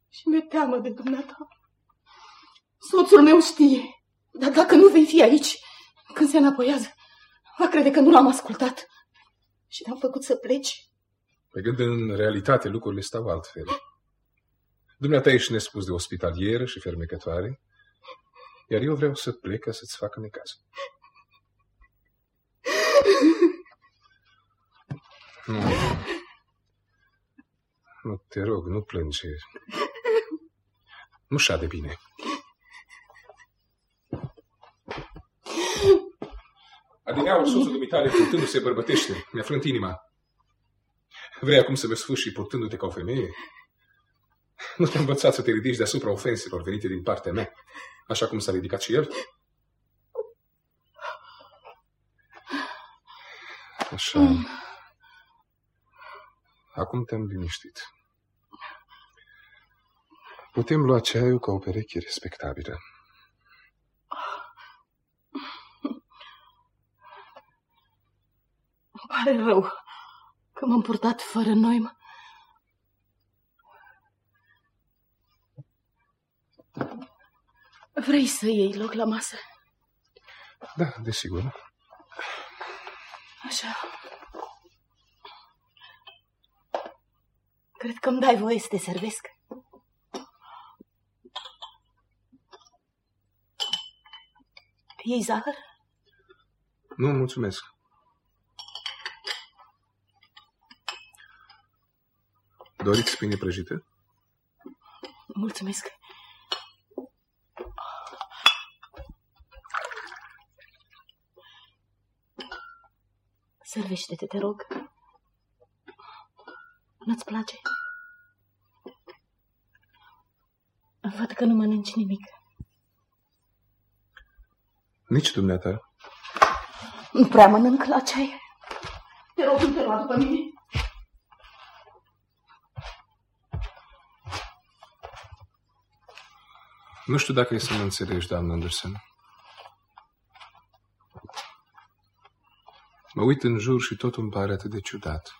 Și mi-e teamă de dumneata. Soțul meu știe. Dar dacă nu vei fi aici, când se înapoiază, va crede că nu l-am ascultat. Și te-am făcut să pleci. Pe gând în realitate lucrurile stau altfel. Dumneata ești nespus de ospitalieră și fermecătoare, iar eu vreau să plec ca să-ți facă necaz. Nu. Nu, te rog, nu plânge. Nu șade bine. Adineaul soțul dumitale purtându-se bărbătește, mi-a frânt inima. Vrei acum să vă sfârși purtându-te ca o femeie? Nu te-am învățat să te ridici deasupra ofenselor venite din partea mea, așa cum s-a ridicat și el? Așa. Acum te-am liniștit. Putem lua ceaiul ca o pereche respectabilă. Pare rău că m-am purtat fără noi. Vrei să iei loc la masă? Da, desigur. Așa. Cred că îmi dai voie să te servesc. Iei zahăr? Nu, mulțumesc. Doriți pâine prăjită? Mulțumesc. Servește-te, te rog. Nu-ți place? Văd că nu mănânci nimic. Nici dumneata. Nu prea mănânc la ceai. Te rog, nu te lua după mine. Nu știu dacă e să mă înțelegi, doamnă Anderson. Mă uit în jur și totul îmi pare atât de ciudat.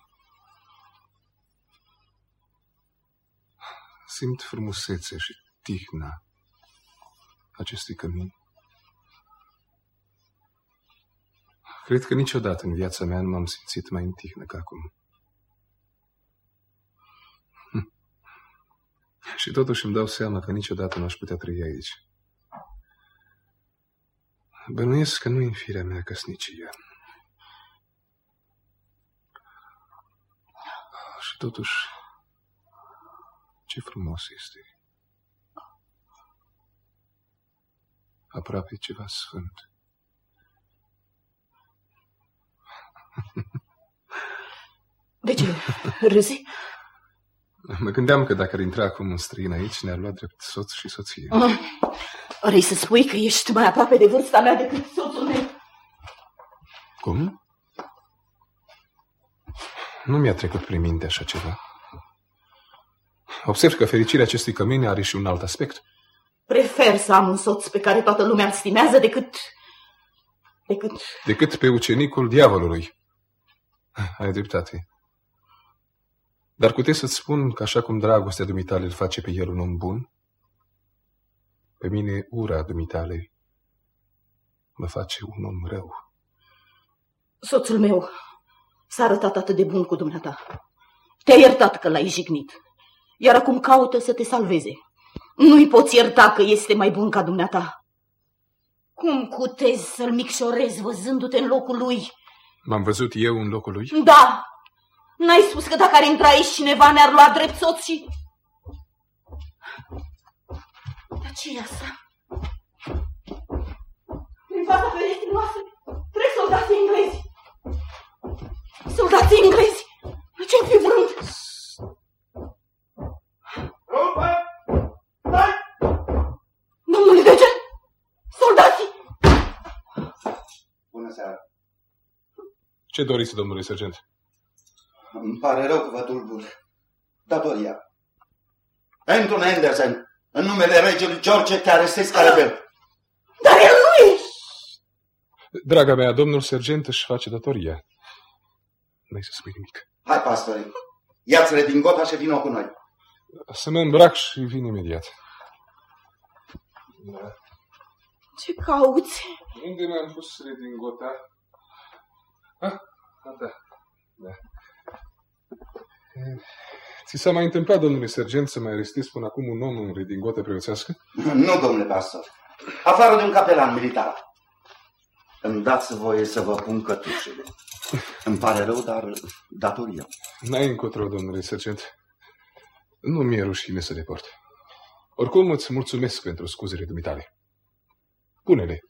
Simt frumusețe și tihna acestui cămin. Cred că niciodată în viața mea nu m-am simțit mai în tihnă ca acum. Și totuși îmi dau seama că niciodată nu aș putea trăi aici. Bănuiesc că nu e în firea mea căsnicia. Și totuși, ce frumos este. Aproape ceva sfânt. De ce râzi? *laughs* Mă gândeam că dacă ar intra acum un străin aici, ne-ar lua drept soț și soție. Ah, vrei să spui că ești mai aproape de vârsta mea decât soțul meu? Cum? Nu mi-a trecut prin minte așa ceva. Observ că fericirea acestui cămin are și un alt aspect. Prefer să am un soț pe care toată lumea îl stimează decât... decât... Decât pe ucenicul diavolului. Ai dreptate. Dar puteți să-ți spun că așa cum dragostea dumitale îl face pe el un om bun, pe mine ura dumitale mă face un om rău. Soțul meu s-a arătat atât de bun cu dumneata. Te-a iertat că l-ai jignit, iar acum caută să te salveze. Nu-i poți ierta că este mai bun ca dumneata. Cum cutezi să-l micșorezi văzându-te în locul lui? M-am văzut eu în locul lui? Da! N-ai spus că dacă ar intra aici cineva ne-ar lua drept soț și... Dar ce e asta? Prin fața fereștii noastre trec soldații englezi. Soldații englezi! Ce-mi fi vrut? Domnule Degen! Soldații! Bună seara! Ce doriți, domnule sergent? Îmi pare rău că vă tulbur. Datoria. Anton Anderson, în numele regelui George, te arestezi ca rebel. Dar el nu e! Draga mea, domnul sergent își face datoria. Nu-i să spui nimic. Hai, pastore, ia-ți redingota și vină cu noi. Să mă îmbrac și vin imediat. Da. Ce cauți? Unde mi-am pus redingota? Ah, da. da. Ți s-a mai întâmplat, domnule sergent, să mai arestezi până acum un om în redingotă preoțească? Nu, domnule pastor. Afară de un capelan militar. Îmi dați voie să vă pun cătușele. Îmi pare rău, dar datoria. N-ai încotro, domnule sergent. Nu mi-e rușine să le port. Oricum îți mulțumesc pentru scuzele dumitale. Pune-le.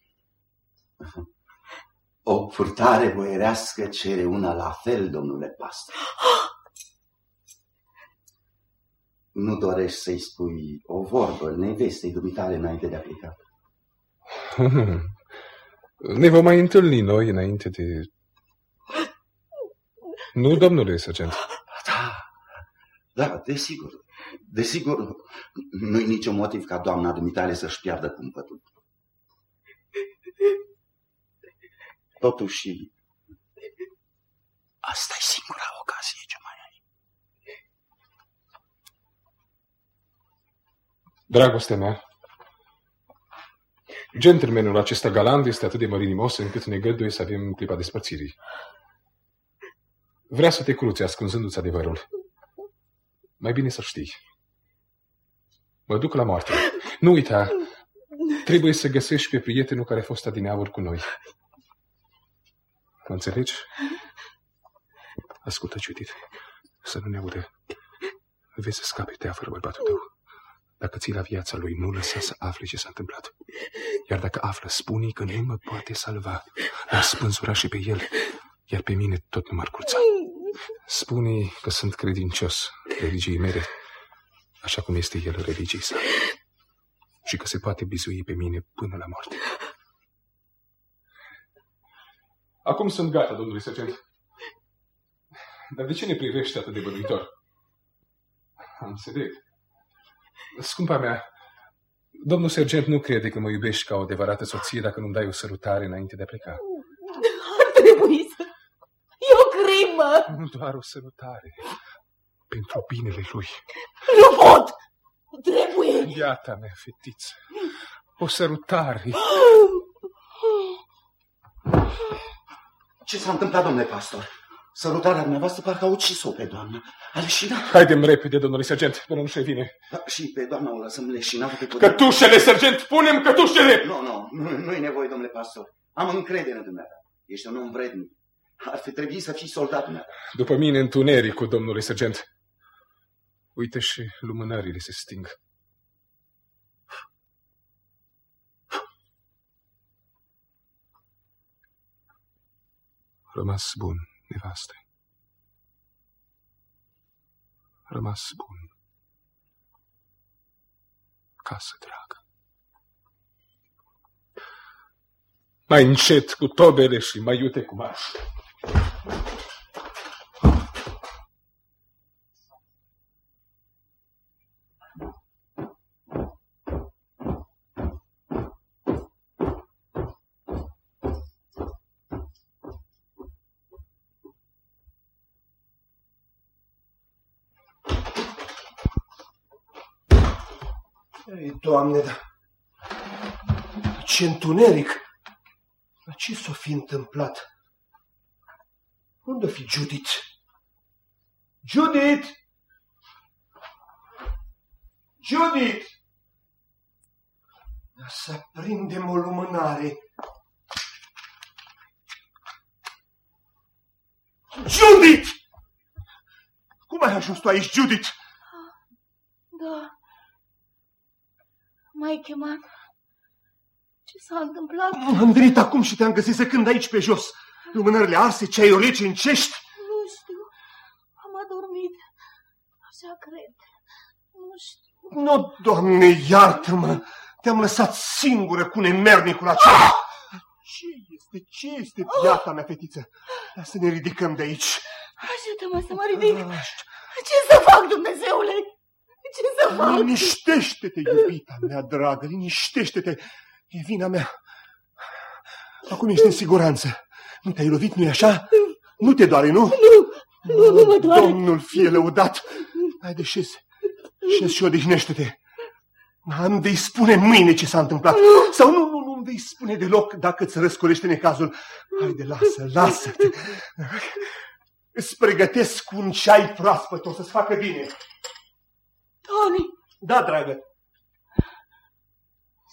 O purtare boierească cere una la fel, domnule pastor. Nu dorești să-i spui o vorbă nevestei dumitale înainte de a pleca? *laughs* Ne vom mai întâlni noi înainte de... Nu, domnule sergent. Da, da, desigur. Desigur, nu-i niciun motiv ca doamna dumitale să-și piardă cumpătul. Totuși, Asta e singura ocazie ce mai ai. Dragostea mea, gentlemanul acesta galant este atât de mărinimos încât ne găduie să avem clipa despărțirii. Vrea să te cruțe ascunzându-ți adevărul. Mai bine să știi. Mă duc la moarte. Nu uita, trebuie să găsești pe prietenul care a fost adineaur cu noi. Mă înțelegi? Ascultă, Judith, să nu ne aude. Vezi să scape teafără bărbatul tău. Dacă ții la viața lui, nu lăsa să afle ce s-a întâmplat. Iar dacă află, spune că nu mă poate salva. Dar spânzura și pe el, iar pe mine tot nu m-ar curța. Spune că sunt credincios religiei mele, așa cum este el religiei sale. Și că se poate bizui pe mine până la moarte. Acum sunt gata, domnule sergent. Dar de ce ne privește atât de bănuitor? Am înțeleg. Scumpa mea, domnul sergent nu crede că mă iubești ca o adevărată soție dacă nu-mi dai o sărutare înainte de a pleca. Ar trebui să... E o crimă! Nu doar o sărutare. Pentru binele lui. Nu pot! Trebuie! Iată mea, fetiță. O sărutare. Ce s-a întâmplat, domnule pastor? Sărutarea dumneavoastră parcă a ucis-o pe doamnă. A leșinat. Haidem repede, domnule sergent, până nu se vine. Da, și pe doamna o lăsăm leșinată pe tot. Cătușele, sergent! Punem cătușele! Nu, nu, nu, nu e nevoie, domnule pastor. Am încredere în dumneavoastră. Ești un om vrednic. Ar fi trebuit să fii soldat dumneavoastră. După mine întunericul, domnule sergent. Uite și lumânările se sting. Rămas bun, nevaste. Rămas bun. Casă dragă. Mai încet cu tobele și mai iute cu marș. Ei, Doamne, da. Ce întuneric! Dar ce s-o fi întâmplat? Unde fi Judith? Judith! Judith! Dar să prindem o lumânare. Judith! Cum ai ajuns tu aici, Judith? Da. M-ai chemat? Ce s-a întâmplat? Am venit acum și te-am găsit secând aici pe jos. Lumânările arse, ceaiul rece încești. Nu știu. Am adormit. Așa cred. Nu știu. Nu, Doamne, iartă-mă! Te-am lăsat singură cu nemernicul acela. Ce este? Ce este, viața mea, fetiță? Hai să ne ridicăm de aici. Ajută-mă să mă ridic. Ce să fac, Dumnezeule? Ce să fac? Liniștește-te, iubita mea dragă, liniștește-te. E vina mea. Acum ești în siguranță. Nu te-ai lovit, nu-i așa? Nu te doare, nu? Nu, nu, nu mă doare. Domnul fie lăudat. Haide, șezi. Șezi și odihnește-te. Am vei spune mâine ce s-a întâmplat. Nu. Sau nu, nu, nu vei spune deloc dacă îți răscolește necazul. Haide, lasă, lasă-te. Îți pregătesc un ceai proaspăt, o să-ți facă bine. Tony, Da, dragă.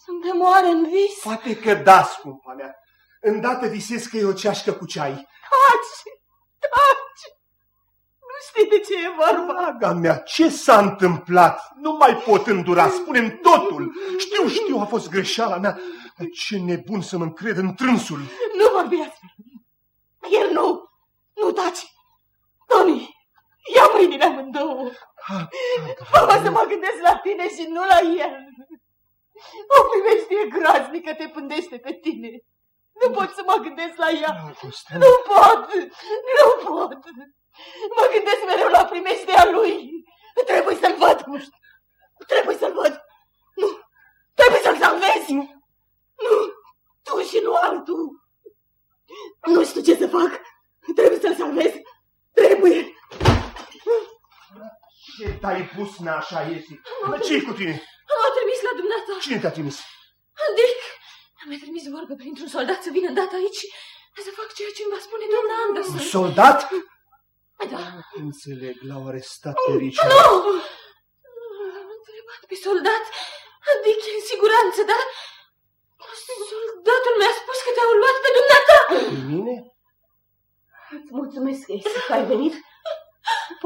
suntem oare în vis? Poate că da, scumpa mea. Îndată visez că e o ceașcă cu ceai. Taci! Taci! Nu știi de ce e vorba. Draga mea, ce s-a întâmplat? Nu mai pot îndura, spunem totul. Știu, știu, a fost greșeala mea. Dar ce nebun să mă încred în trânsul. Nu vorbi astfel. El nu. Nu taci. Tony, ia mâinile amândouă. Ah, Mama să mă gândesc la tine și nu la el. O primește groaznică te pândește pe tine. Nu pot să mă gândesc la ea. Dragoste, Nu pot! Nu pot! Mă gândesc mereu la primeștea lui. Trebuie să-l văd. Trebuie să-l văd. Nu! Trebuie să-l salvezi! Nu! Tu și nu altul! Nu știu ce să fac. Trebuie să-l salvez. trebuie. Ce te-ai pus așa, Iesi? ce cu tine? M-au trimis la dumneata. Cine te-a trimis? Dick, mi-a trimis vorbă printr-un soldat să vină data aici să fac ceea ce îmi va spune doamna Anderson. Un soldat? Da. Înțeleg, l-au arestat pe Richard. Nu! Am întrebat pe soldat. Dick e în siguranță, dar soldatul mi-a spus că te-au luat pe dumneata. Pe mine? Îți mulțumesc, Esi, că ai venit.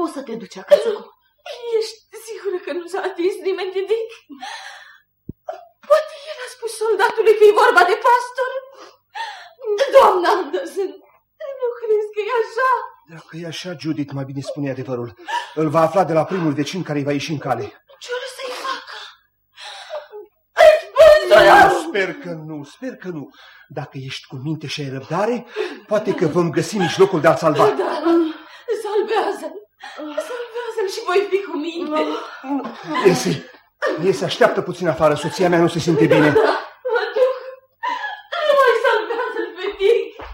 Poți să te duci acasă cu... *gasps* Ești sigură că nu s-a atins nimeni de Dick? Poate el a spus soldatului că e vorba de pastor? Doamna Anderson, nu crezi că e așa? Dacă e așa, Judith mai bine spune adevărul. Îl va afla de la primul vecin care îi va ieși în cale. Ce o să-i facă? Răspunsul! Sper că nu, sper că nu. Dacă ești cu minte și ai răbdare, poate că vom găsi mijlocul de a-l salva. Da, salvează-l. Salvează-l și voi fi cu minte. Iesi, Iesi, așteaptă puțin afară, soția mea nu se simte bine. Da, mă duc. Nu mai salvează-l pe Dick.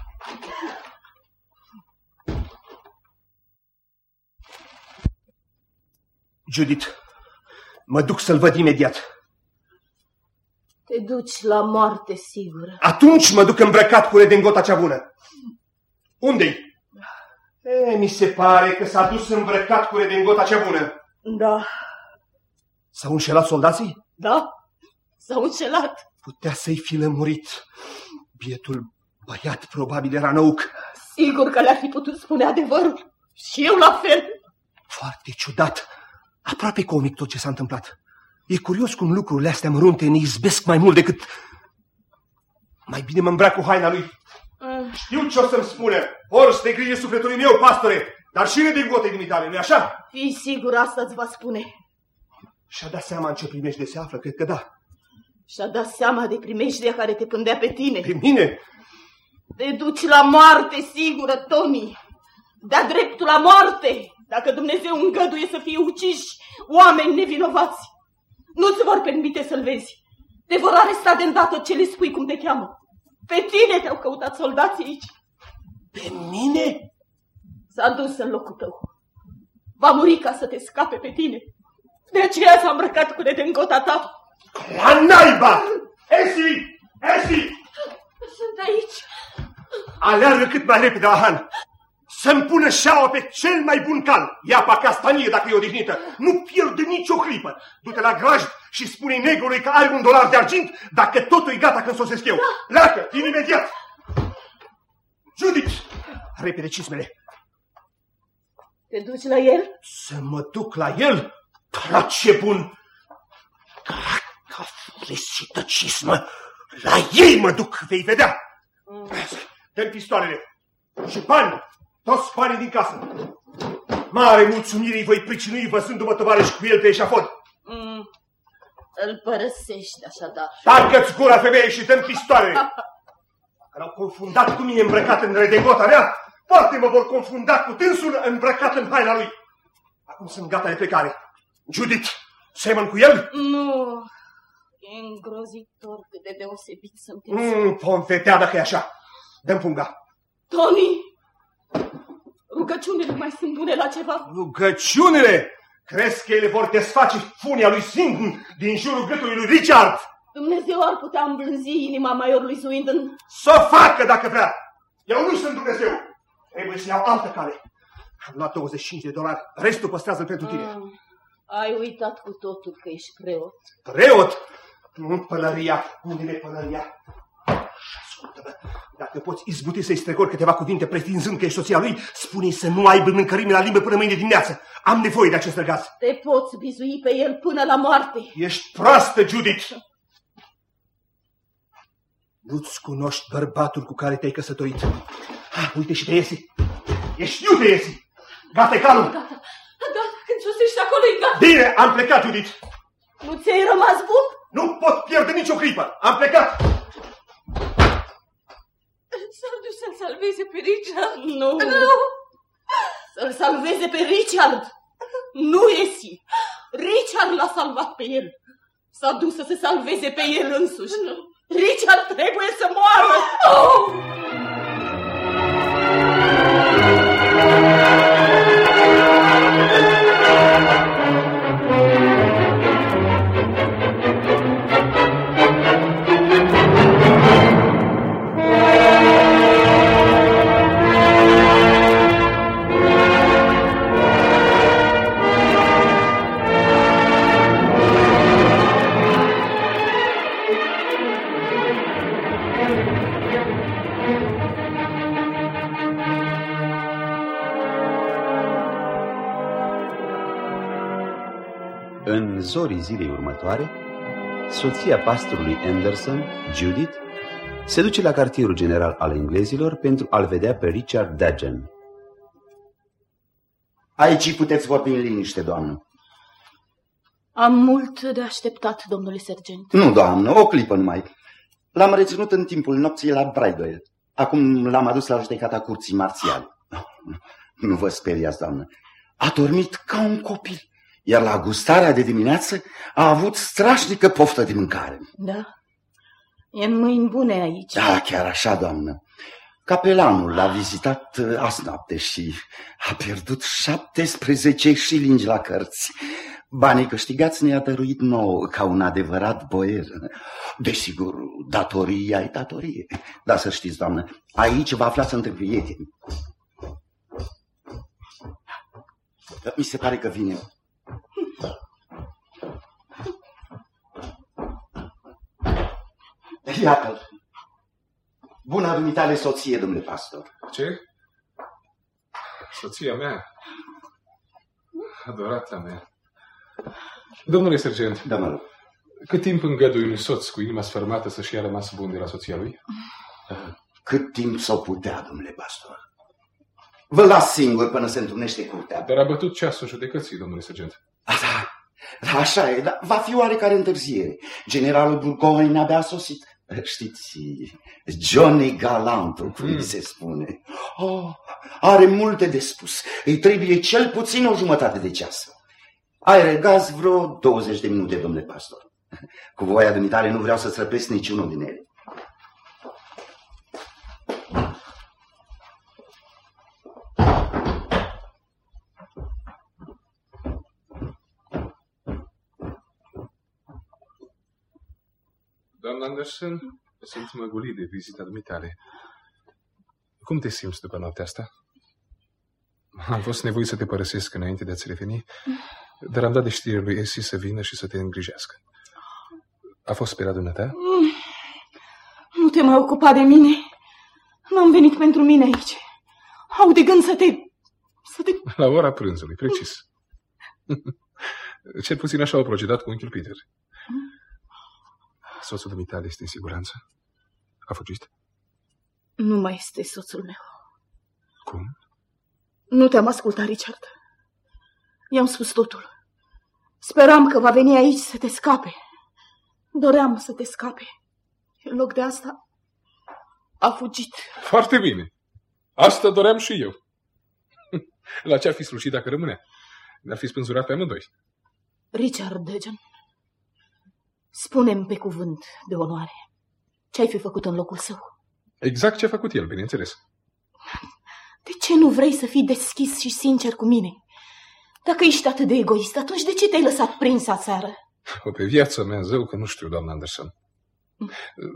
Judith, mă duc să-l văd imediat. Te duci la moarte sigură. Atunci mă duc îmbrăcat cu redengota cea bună. Unde-i? E, mi se pare că s-a dus îmbrăcat cu redengota cea bună. Da, S-au înșelat soldații? da, s-au înșelat. Putea să-i fi lămurit. Bietul băiat probabil era năuc. Sigur că le-ar fi putut spune adevărul. Și eu la fel. Foarte ciudat. Aproape comic tot ce s-a întâmplat. E curios cum lucrurile astea mărunte ne izbesc mai mult decât... Mai bine mă îmbrac cu haina lui. Știu ce o să-mi spune. Ori să te grijă sufletului meu, pastore, dar și redingote din Italia, nu-i așa? Fii sigur, asta îți va spune. Și-a dat seama în ce primește se află, cred că da. Și-a dat seama de primejdea care te pândea pe tine. Pe mine? Te duci la moarte sigură, Tony. De-a dreptul la moarte, dacă Dumnezeu îngăduie să fie uciși oameni nevinovați. Nu-ți vor permite să-l vezi. Te vor aresta de îndată ce le spui cum te cheamă. Pe tine te-au căutat soldații aici. Pe mine? S-a dus în locul tău. Va muri ca să te scape pe tine. De aceea s-a îmbrăcat cu redengota ta. La naiba! Esi! Esi! Sunt aici. Aleargă cât mai repede la Han. Să-mi pună șaua pe cel mai bun cal. Ia pa castanie dacă e odihnită. Nu pierde nicio clipă. Du-te la grajd și spune negrului că ai un dolar de argint dacă totul e gata când sosesc eu. Pleacă, vin imediat. Judith! Repede cismele. Te duci la el? Să mă duc la el? La ce bun! Ca flesită cismă! La ei mă duc, vei vedea! dă pistoalele și bani, toți banii din casă. Mare mulțumire îi voi pricinui văzându-mă tovarăși cu el pe eșafod. Mm. Îl părăsești așadar. Tacă-ți gura, femeie, și dă pistoalele! *laughs* Care au confundat cu mine îmbrăcat în redegota mea, poate mă vor confunda cu dânsul îmbrăcat în haina lui. Acum sunt gata de plecare. Judith, semăn cu el? Nu, e îngrozitor cât de deosebit sunteți. Mm, vom vedea dacă e așa. Dăm punga. Tony, rugăciunile mai sunt bune la ceva? Rugăciunile? Crezi că ele vor desface funia lui Singh din jurul gâtului lui Richard? Dumnezeu ar putea îmblânzi inima maiorului Swindon. Să o facă dacă vrea. Eu nu sunt Dumnezeu. Trebuie să iau altă cale. Am luat 25 de dolari. Restul păstrează pentru tine. Mm. Ai uitat cu totul că ești preot. Preot? Nu pălăria. Unde e pălăria? Și ascultă-mă. Dacă poți izbuti să-i strecori câteva cuvinte pretinzând că ești soția lui, spune să nu aibă mâncărime la limbă până mâine dimineață. Am nevoie de acest răgaz. Te poți bizui pe el până la moarte. Ești proastă, Judith! Nu-ți cunoști bărbatul cu care te-ai căsătorit. Ah, uite și pe Iesi. Ești iute, Iesi. Gata calul. Gata, gata, când sosești acolo e gata. Bine, am plecat, Judith. Nu ți-ai rămas bun? Nu pot pierde nicio clipă. Am plecat. S-a dus să-l salveze pe Richard. Nu. Nu. Să-l salveze pe Richard. Nu Esi. Richard l-a salvat pe el. S-a dus să se salveze pe el însuși. Nu. Richard trebuie să moară. Oh! Zorii zilei următoare, soția pastorului Anderson, Judith, se duce la cartierul general al englezilor pentru a-l vedea pe Richard Dagen. Aici puteți vorbi în liniște, doamnă. Am mult de așteptat, domnule sergent. Nu, doamnă, o clipă numai. L-am reținut în timpul nopții la Bridewell. Acum l-am adus la judecata curții marțiale. Nu vă speriați, doamnă. A dormit ca un copil, iar la gustarea de dimineață a avut strașnică poftă de mâncare. Da? E în mâini bune aici. Da, chiar așa, doamnă. Capelanul l-a vizitat uh, azi noapte și a pierdut 17 șilingi la cărți. Banii câștigați ne-a dăruit nou ca un adevărat boier. Desigur, datorie ai datorie. Dar să știți, doamnă, aici vă aflați între prieteni. Mi se pare că vine. Iată-l. Bună dumitale soție, domnule pastor. Ce? Soția mea? Adorata mea. Domnule sergent, Da, mă rog. cât timp îngădui unui soț cu inima sfărmată să-și ia rămas bun de la soția lui? Cât timp s-o putea, domnule pastor? Vă las singur până se întrunește curtea. Dar a bătut ceasul judecății, domnule sergent. A, da, da, așa e, dar va fi oarecare întârziere. Generalul Burgoyne abia a sosit. *laughs* Știți, Johnny Galantul, cum mm. se spune. Oh, are multe de spus. Îi trebuie cel puțin o jumătate de ceas. Ai regaz vreo 20 de minute, domnule pastor. Cu voia dumitale nu vreau să-ți răpesc niciunul din ele. Doamna Anderson, sunt măgulit de vizita dumitale. Cum te simți după noaptea asta? Am fost nevoit să te părăsesc înainte de a-ți reveni, dar am dat de știre lui Esi să vină și să te îngrijească. A fost sperat dumneata? Nu te mai ocupa de mine. Nu am venit pentru mine aici. Au de gând să te... să te... La ora prânzului, precis. *laughs* Cel puțin așa au procedat cu unchiul Peter. Soțul dumitale este în siguranță? A fugit? Nu mai este soțul meu. Cum? Nu te-am ascultat, Richard. I-am spus totul. Speram că va veni aici să te scape. Doream să te scape. În loc de asta, a fugit. Foarte bine. Asta doream și eu. *laughs* La ce ar fi slușit dacă rămânea? Ne-ar fi spânzurat pe amândoi. Richard Dejan, spune-mi pe cuvânt de onoare, ce ai fi făcut în locul său? Exact ce a făcut el, bineînțeles. De ce nu vrei să fii deschis și sincer cu mine? Dacă ești atât de egoist, atunci de ce te-ai lăsat prins aseară? O, pe viața mea, zău că nu știu, doamna Anderson.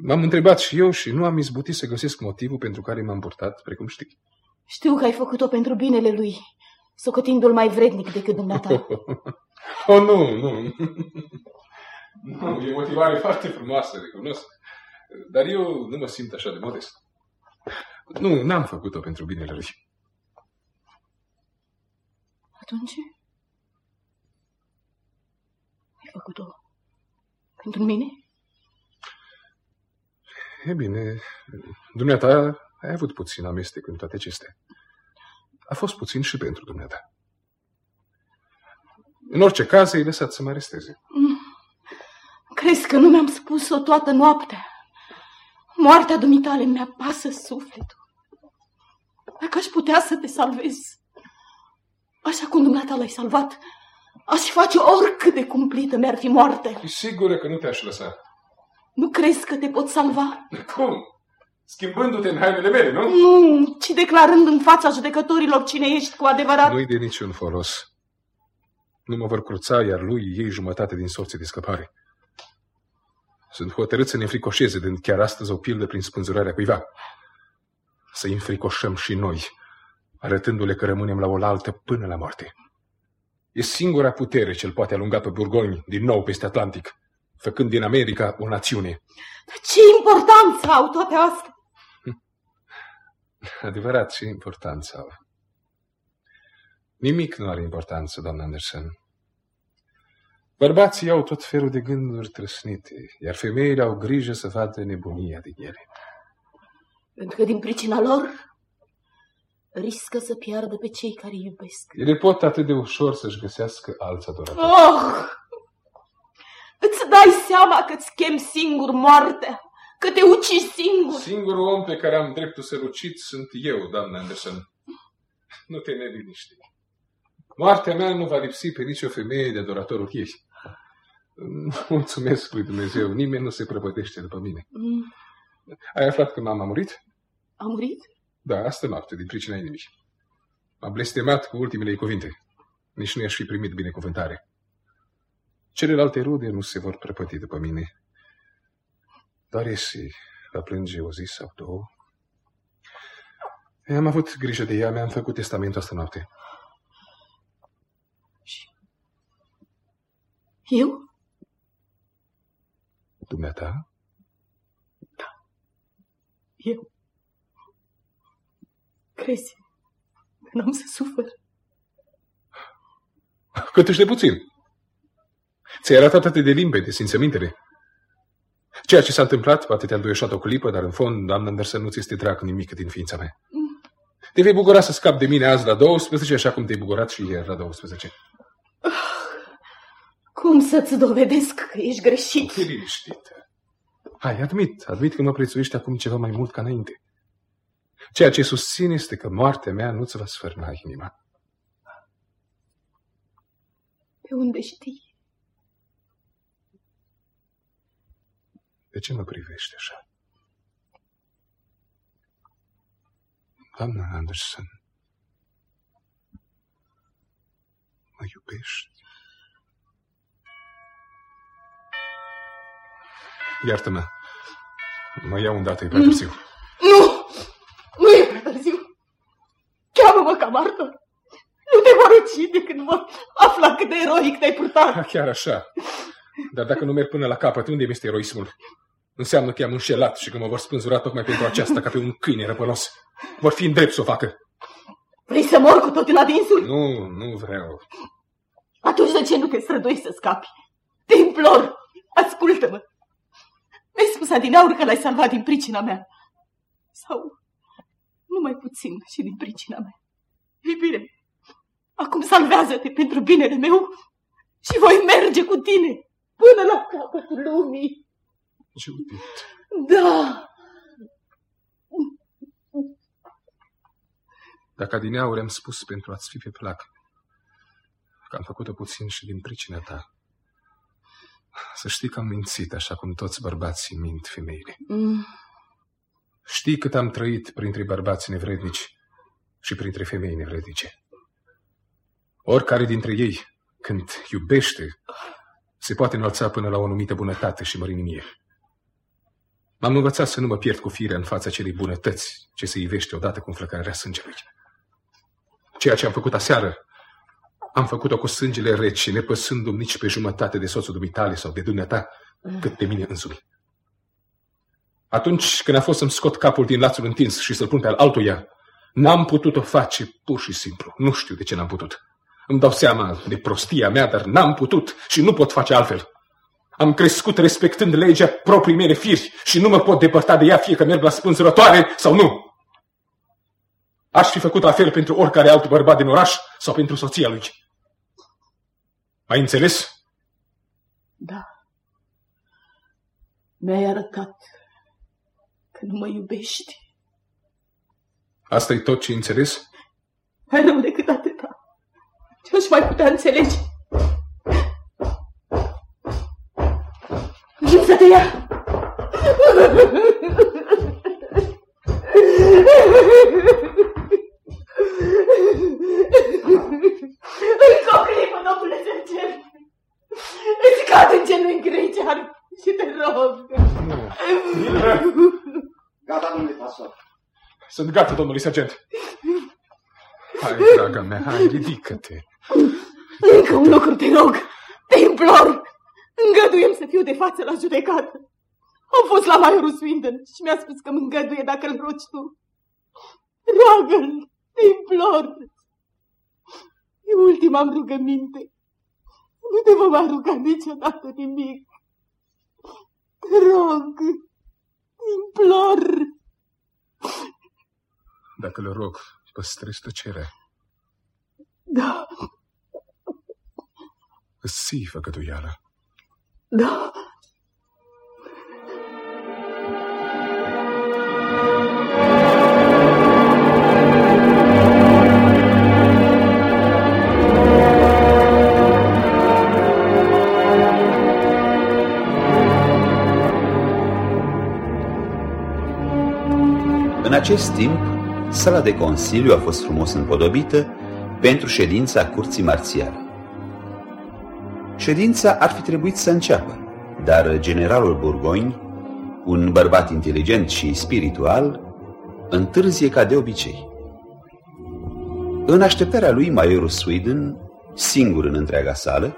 M-am întrebat și eu și nu am izbutit să găsesc motivul pentru care m-am purtat, precum știi. Știu că ai făcut-o pentru binele lui, socotindu-l mai vrednic decât dumneata. *laughs* Oh, nu, nu. Nu, e o motivare foarte frumoasă, recunosc. Dar eu nu mă simt așa de modest. Nu, n-am făcut-o pentru binele lui. Atunci? Ai făcut-o pentru mine? E bine, dumneata ai avut puțin amestec în toate acestea. A fost puțin și pentru dumneata. În orice caz, ai lăsat să mă aresteze. Crezi că nu mi-am spus-o toată noaptea? Moartea dumitale mi-a pasă sufletul. Dacă aș putea să te salvez, așa cum dumneata l-ai salvat, aș face oricât de cumplită mi-ar fi moartea. E sigură că nu te-aș lăsa. Nu crezi că te pot salva? Cum? Schimbându-te în hainele mele, nu? Nu, ci declarând în fața judecătorilor cine ești cu adevărat. Nu-i de niciun folos. Nu mă vor cruța, iar lui ei jumătate din sorții de scăpare. Sunt hotărât să ne înfricoșeze din chiar astăzi o pildă prin spânzurarea cuiva. Să îi înfricoșăm și noi, arătându-le că rămânem la oaltă până la moarte. E singura putere ce îl poate alunga pe Burgoni din nou peste Atlantic, făcând din America o națiune. Dar ce importanță au toate astea? *laughs* Adevărat, ce importanță au. Nimic nu are importanță, doamna Anderson. Bărbații au tot felul de gânduri trăsnite, iar femeile au grijă să vadă nebunia din ele. Pentru că din pricina lor riscă să piardă pe cei care îi iubesc. Ele pot atât de ușor să-și găsească alți adoratori. Oh! Îți dai seama că îți chem singur moartea, că te ucizi singur. Singurul om pe care am dreptul să-l ucid sunt eu, doamna Anderson. Nu te neliniști. Moartea mea nu va lipsi pe nicio femeie de adoratorul ei. *laughs* Mulțumesc lui Dumnezeu, nimeni nu se prăpătește după mine. Mm. Ai aflat că mama a murit? A murit? Da, asta noapte, din pricina inimii. M-a blestemat cu ultimele ei cuvinte. Nici nu i-aș fi primit binecuvântare. Celelalte rude nu se vor prăpăti după mine. Dar esi va plânge o zi sau două. Eu am avut grijă de ea, mi-am făcut testamentul asta noapte. Eu? Dumneata? Eu? Crezi că n-am să sufăr? Cât ești de puțin. Ți-ai arătat atât de limpede simțămintele. Ceea ce s-a întâmplat, poate te-a înduioșat o clipă, dar în fond, doamnă Anderson, nu ți este drag nimic din ființa mea. Te vei bucura să scapi de mine azi la 12, așa cum te-ai bucurat și ieri la 12. Cum să-ți dovedesc că ești greșit? Fii liniștită. Hai, admit, admit că mă prețuiești acum ceva mai mult ca înainte. Ceea ce susțin este că moartea mea nu-ți va sfârna inima. Pe unde știi? De ce mă privești așa? Doamna Anderson, mă iubești? Iartă-mă, mă iau îndată, e prea târziu. Nu! Nu e prea târziu! Cheamă-mă ca martor! Nu te vor ucide când vor afla cât de eroic te-ai purtat! Ah, chiar așa. Dar dacă nu merg până la capăt, unde este eroismul? Înseamnă că i-am înșelat și că mă vor spânzura tocmai pentru aceasta ca pe un câine răpănos. Vor fi îndrept să o facă. Vrei să mor cu tot în adinsul? Nu, nu vreau. Atunci de ce nu te străduiești să scapi? Te implor, ascultă-mă. Mi-ai spus adineauri că l-ai salvat din pricina mea. Sau numai puțin și din pricina mea. Ei bine, acum salvează-te pentru binele meu și voi merge cu tine până la capătul lumii. Judith. Da, Dacă adineauri am spus pentru a-ți fi pe plac, că am făcut-o puțin și din pricina ta, să știi că am mințit așa cum toți bărbații mint femeile. Mm. Știi cât am trăit printre bărbați nevrednici și printre femei nevrednice. Oricare dintre ei, când iubește, se poate înălța până la o anumită bunătate și mărinimie. M-am învățat să nu mă pierd cu firea în fața acelei bunătăți ce se ivește odată cu înflăcărarea sângelui. Ceea ce am făcut aseară, am făcut-o cu sângele rece, nepăsându-mi nici pe jumătate de soțul dumitale sau de dumneata, cât de mine însumi. Atunci când a fost să-mi scot capul din lațul întins și să-l pun pe al altuia, n-am putut-o face pur și simplu. Nu știu de ce n-am putut. Îmi dau seama de prostia mea, dar n-am putut și nu pot face altfel. Am crescut respectând legea proprii mele firi și nu mă pot depărta de ea fie că merg la spânzurătoare sau nu. Aș fi făcut la fel pentru oricare alt bărbat din oraș sau pentru soția lui. Ai înțeles? Da. Mi-ai arătat că nu mă iubești. Asta e tot ce ai înțeles? Mai rău decât atâta. Ce aș mai putea înțelege? Să te ia! Încă o clipă, domnule sergent! Îți cad în genunchi grecean și te rog! Gata, domnule pastor. Sunt gata, domnule sergent. Hai, draga mea, hai, ridică-te. Încă un lucru, te rog! Te implor! Îngăduiem să fiu de față la judecată. Am fost la Maiorul Swindon și mi-a spus că mă îngăduie dacă îl rogi tu. Roagă-l, te implor. E ultima am rugăminte. Nu te vom mai ruga niciodată nimic. Te rog, te implor. Dacă le rog, păstrez tăcerea. Da. Îți ții făgăduiala. Da. În acest timp, sala de consiliu a fost frumos împodobită pentru ședința curții marțiale. Ședința ar fi trebuit să înceapă, dar generalul Burgoni, un bărbat inteligent și spiritual, întârzie ca de obicei. În așteptarea lui, maiorul Sweden, singur în întreaga sală,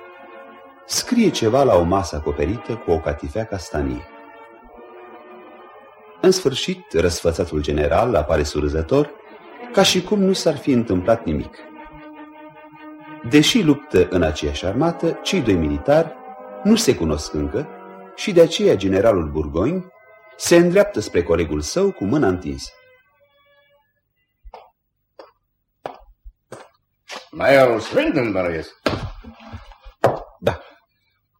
scrie ceva la o masă acoperită cu o catifea castanie. În sfârșit, răsfățatul general apare surzător, ca și cum nu s-ar fi întâmplat nimic. Deși luptă în aceeași armată, cei doi militari nu se cunosc încă și de aceea generalul Burgoni se îndreaptă spre colegul său cu mâna întinsă. Maiorul Swindon, bănuiesc. Da,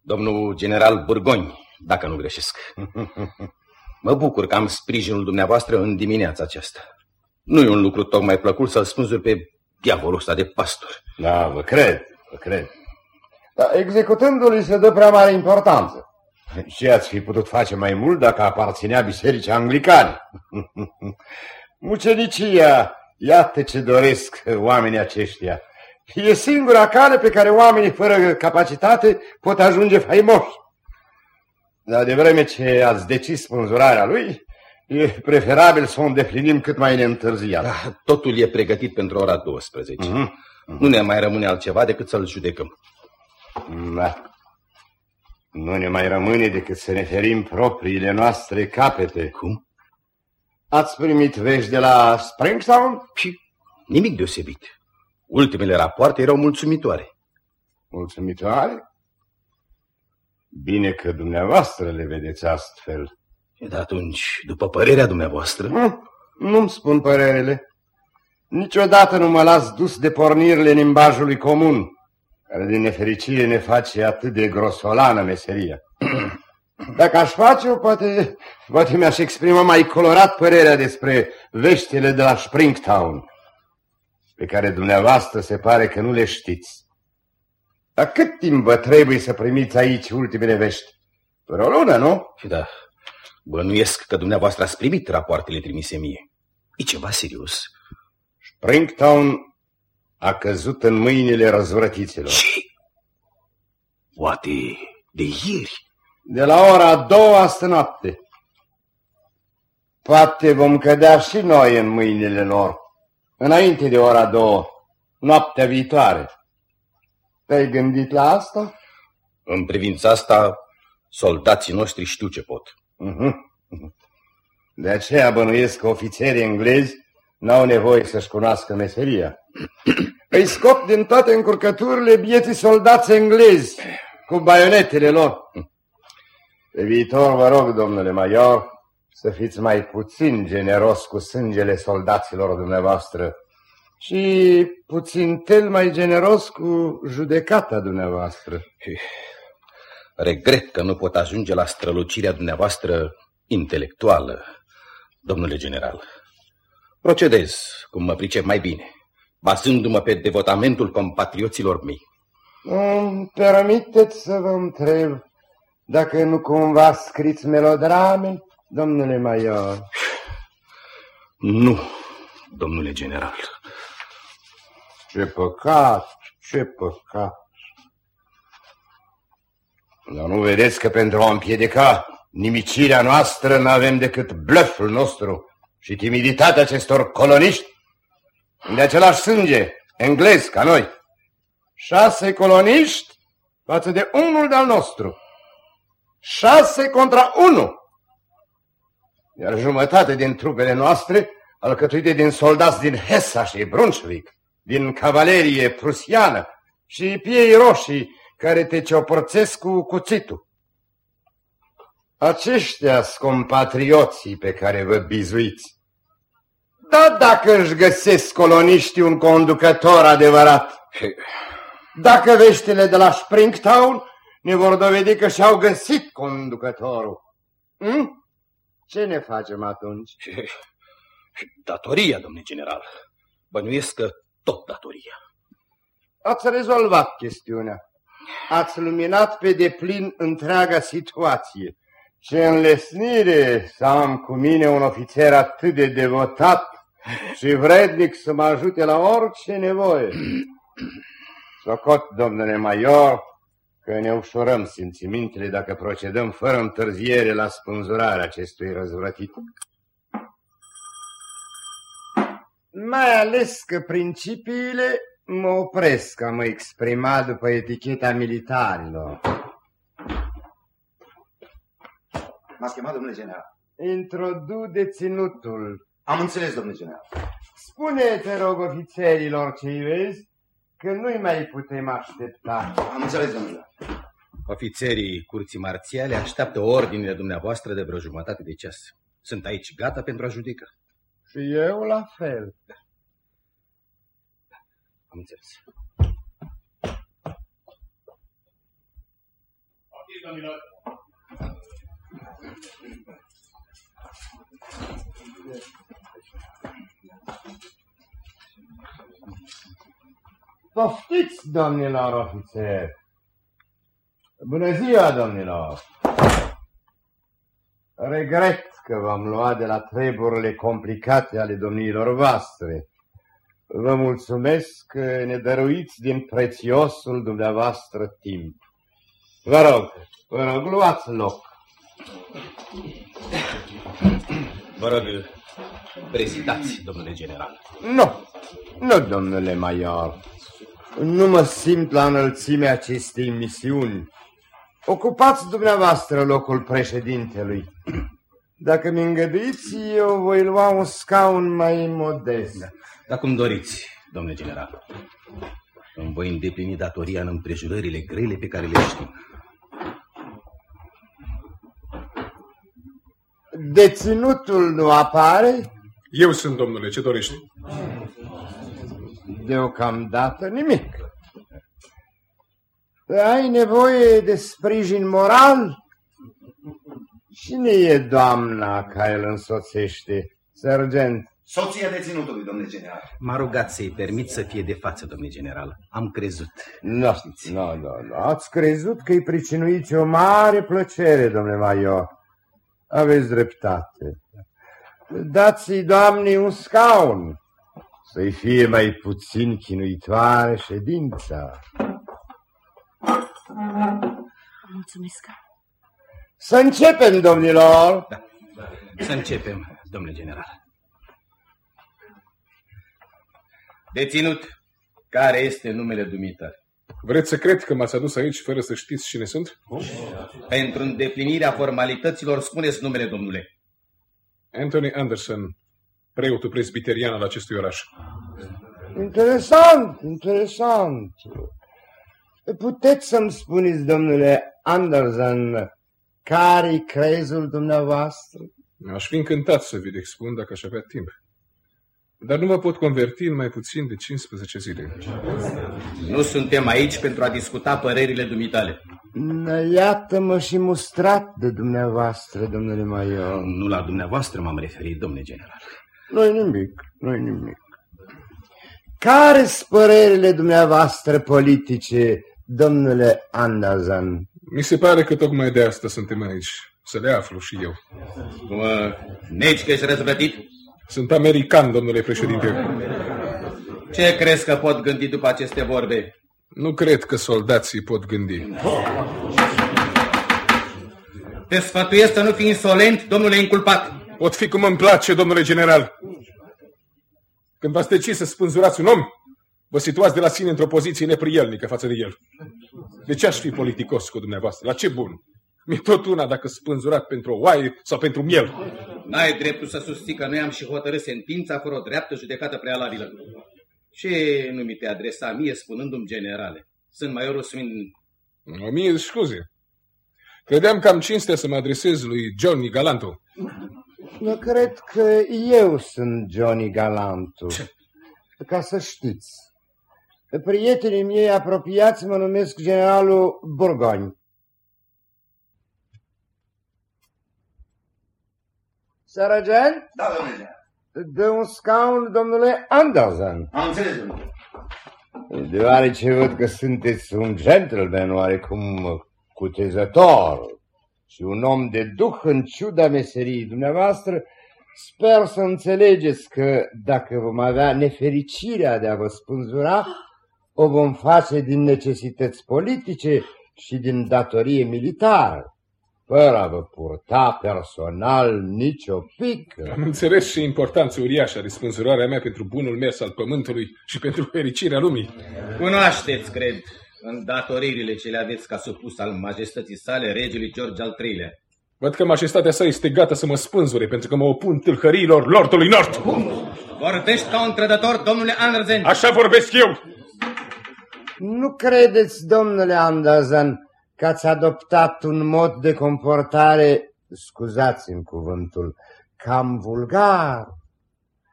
domnul general Burgoni, dacă nu greșesc. *laughs* Mă bucur că am sprijinul dumneavoastră în dimineața aceasta. Nu e un lucru tocmai plăcut să-l spânzuri pe diavolul ăsta de pastor. Da, vă cred, vă cred. Dar executându-l se dă prea mare importanță. *laughs* Ce ați fi putut face mai mult dacă aparținea bisericii anglicane? *laughs* Mucenicia, iată ce doresc oamenii aceștia. E singura cale pe care oamenii fără capacitate pot ajunge faimoși. Dar de vreme ce ați decis spânzurarea lui, e preferabil să o îndeplinim cât mai neîntârziat. Da, totul e pregătit pentru ora 12. Mm -hmm. Nu ne mai rămâne altceva decât să-l judecăm. Da. Nu ne mai rămâne decât să ne ferim propriile noastre capete. Cum? Ați primit vești de la Springtown? Și nimic deosebit. Ultimele rapoarte erau mulțumitoare. Mulțumitoare? Bine că dumneavoastră le vedeți astfel. Dar atunci, după părerea dumneavoastră... Nu, nu-mi spun părerele. Niciodată nu mă las dus de pornirile limbajului comun, care din nefericire ne face atât de grosolană meseria. *clears throat* Dacă aș face-o, poate, poate mi-aș exprima mai colorat părerea despre veștile de la Springtown, pe care dumneavoastră se pare că nu le știți. Dar cât timp vă trebuie să primiți aici ultimele vești? Vreo lună, nu? Și da, bănuiesc că dumneavoastră ați primit rapoartele trimise mie. E ceva serios. Springtown a căzut în mâinile răzvrătiților. Și? Poate de ieri? De la ora a doua astă noapte. Poate vom cădea și noi în mâinile lor, înainte de ora două, noaptea viitoare. Te-ai gândit la asta? În privința asta, soldații noștri știu ce pot. Uh -huh. De aceea bănuiesc că ofițerii englezi n-au nevoie să-și cunoască meseria. *clears throat* Îi scop din toate încurcăturile bieții soldați englezi cu baionetele lor. *clears throat* Pe viitor vă rog, domnule major, să fiți mai puțin generos cu sângele soldaților dumneavoastră și puțin tel mai generos cu judecata dumneavoastră. Regret că nu pot ajunge la strălucirea dumneavoastră intelectuală, domnule general. Procedez cum mă pricep mai bine, bazându-mă pe devotamentul compatrioților mei. Îmi permiteți să vă întreb dacă nu cumva scriți melodrame, domnule major? Nu, domnule general. Ce păcat, ce păcat. Dar nu vedeți că pentru a împiedica nimicirea noastră nu avem decât blăful nostru și timiditatea acestor coloniști? De același sânge, englez ca noi. Șase coloniști față de unul de-al nostru. Șase contra unu. Iar jumătate din trupele noastre, alcătuite din soldați din Hessa și Brunswick, din cavalerie prusiană și piei roșii care te ciopărțesc cu cuțitul. Aceștia sunt compatrioții pe care vă bizuiți. Da, dacă își găsesc coloniștii un conducător adevărat. Dacă veștile de la Springtown ne vor dovedi că și-au găsit conducătorul. Hm? Ce ne facem atunci? Datoria, domnule general. Bănuiesc că tot datoria. Ați rezolvat chestiunea. Ați luminat pe deplin întreaga situație. Ce înlesnire să am cu mine un ofițer atât de devotat și vrednic să mă ajute la orice nevoie. Socot, domnule major, că ne ușurăm simțimintele dacă procedăm fără întârziere la spânzurarea acestui răzvrătit. Mai ales că principiile mă opresc a mă exprima după eticheta militarilor. M-ați chemat, domnule general. Introdu deținutul. Am înțeles, domnule general. Spune, te rog, ofițerilor ce vezi, că nu-i mai putem aștepta. Am înțeles, domnule. Ofițerii curții marțiale așteaptă ordinele dumneavoastră de vreo jumătate de ceas. Sunt aici gata pentru a judeca. Și eu la fel. Am înțeles. Poftiți, domnilor ofițeri! Bună ziua, domnilor! Regret că v-am luat de la treburile complicate ale domnilor voastre. Vă mulțumesc că ne dăruiți din prețiosul dumneavoastră timp. Vă rog, vă rog, luați loc. Vă rog, prezidați, domnule general. Nu, nu, domnule major. Nu mă simt la înălțimea acestei misiuni. Ocupați dumneavoastră locul președintelui. Dacă mi îngăduiți, eu voi lua un scaun mai modest. Da. Dar cum doriți, domnule general. Îmi voi îndeplini datoria în împrejurările grele pe care le știm. Deținutul nu apare? Eu sunt, domnule, ce dorești? Deocamdată nimic. Ai nevoie de sprijin moral? Cine e doamna care îl însoțește, sergent? Soția deținutului, domnule general. M-a rugat să-i permit să fie de față, domnule general. Am crezut. Nu, nu, nu, nu. Ați crezut că îi pricinuiți o mare plăcere, domnule major. Aveți dreptate. Dați-i doamnei un scaun, să-i fie mai puțin chinuitoare ședința. Mulțumesc. Să începem, domnilor! Da. Să începem, domnule general. Deținut, care este numele dumitare? Vreți să cred că m-ați adus aici fără să știți cine sunt? Pentru îndeplinirea formalităților, spuneți numele, domnule. Anthony Anderson, preotul presbiterian al acestui oraș. Interesant, interesant. Puteți să-mi spuneți, domnule Anderson, care-i crezul dumneavoastră? Aș fi încântat să vi expun dacă aș avea timp. Dar nu mă pot converti în mai puțin de 15 zile. Nu suntem aici pentru a discuta părerile dumitale. Iată-mă și mustrat de dumneavoastră, domnule Major. Nu la dumneavoastră m-am referit, domnule general. Nu-i nimic, nu-i nimic. care sunt părerile dumneavoastră politice, domnule Anderson? Mi se pare că tocmai de asta suntem aici. Să le aflu și eu. Mă negi că ești răzvrătit? Sunt american, domnule președinte. Ce crezi că pot gândi după aceste vorbe? Nu cred că soldații pot gândi. Te sfătuiesc să nu fii insolent, domnule inculpat. Pot fi cum îmi place, domnule general. Când v-ați decis să spânzurați un om, vă situați de la sine într-o poziție neprielnică față de el. De ce aș fi politicos cu dumneavoastră? La ce bun? Mi-e tot una dacă spânzurat pentru o oaie sau pentru miel. N-ai dreptul să susții că noi am și hotărât sentința fără o dreaptă judecată prealabilă. Ce nu mi te adresa mie spunându-mi generale? Sunt maiorul Smin... O mie de scuze. Credeam că am cinstea să mă adresez lui Johnny Galanto. Eu cred că eu sunt Johnny Galanto. Ca să știți. Prietenii mei apropiați mă numesc generalul Burgoni. Sergent? Da, domnule. De un scaun, domnule Anderson. Am înțeles, domnule. Deoarece văd că sunteți un gentleman oarecum cutezător și un om de duh în ciuda meseriei dumneavoastră, sper să înțelegeți că dacă vom avea nefericirea de a vă spânzura, o vom face din necesități politice și din datorie militară fără a vă purta personal nicio pică. Am înțeles și importanța uriașă a spânzurarea mea pentru bunul mers al pământului și pentru fericirea lumii. Cunoașteți, cred, în datoririle ce le aveți ca supus al majestății sale, regele George al III-lea. Văd că majestatea sa este gata să mă spânzure pentru că mă opun tâlhăriilor Lordului Nord. Vorbești ca un trădător, domnule Andersen. Așa vorbesc eu. Nu credeți, domnule Andersen, că ați adoptat un mod de comportare, scuzați-mi cuvântul, cam vulgar.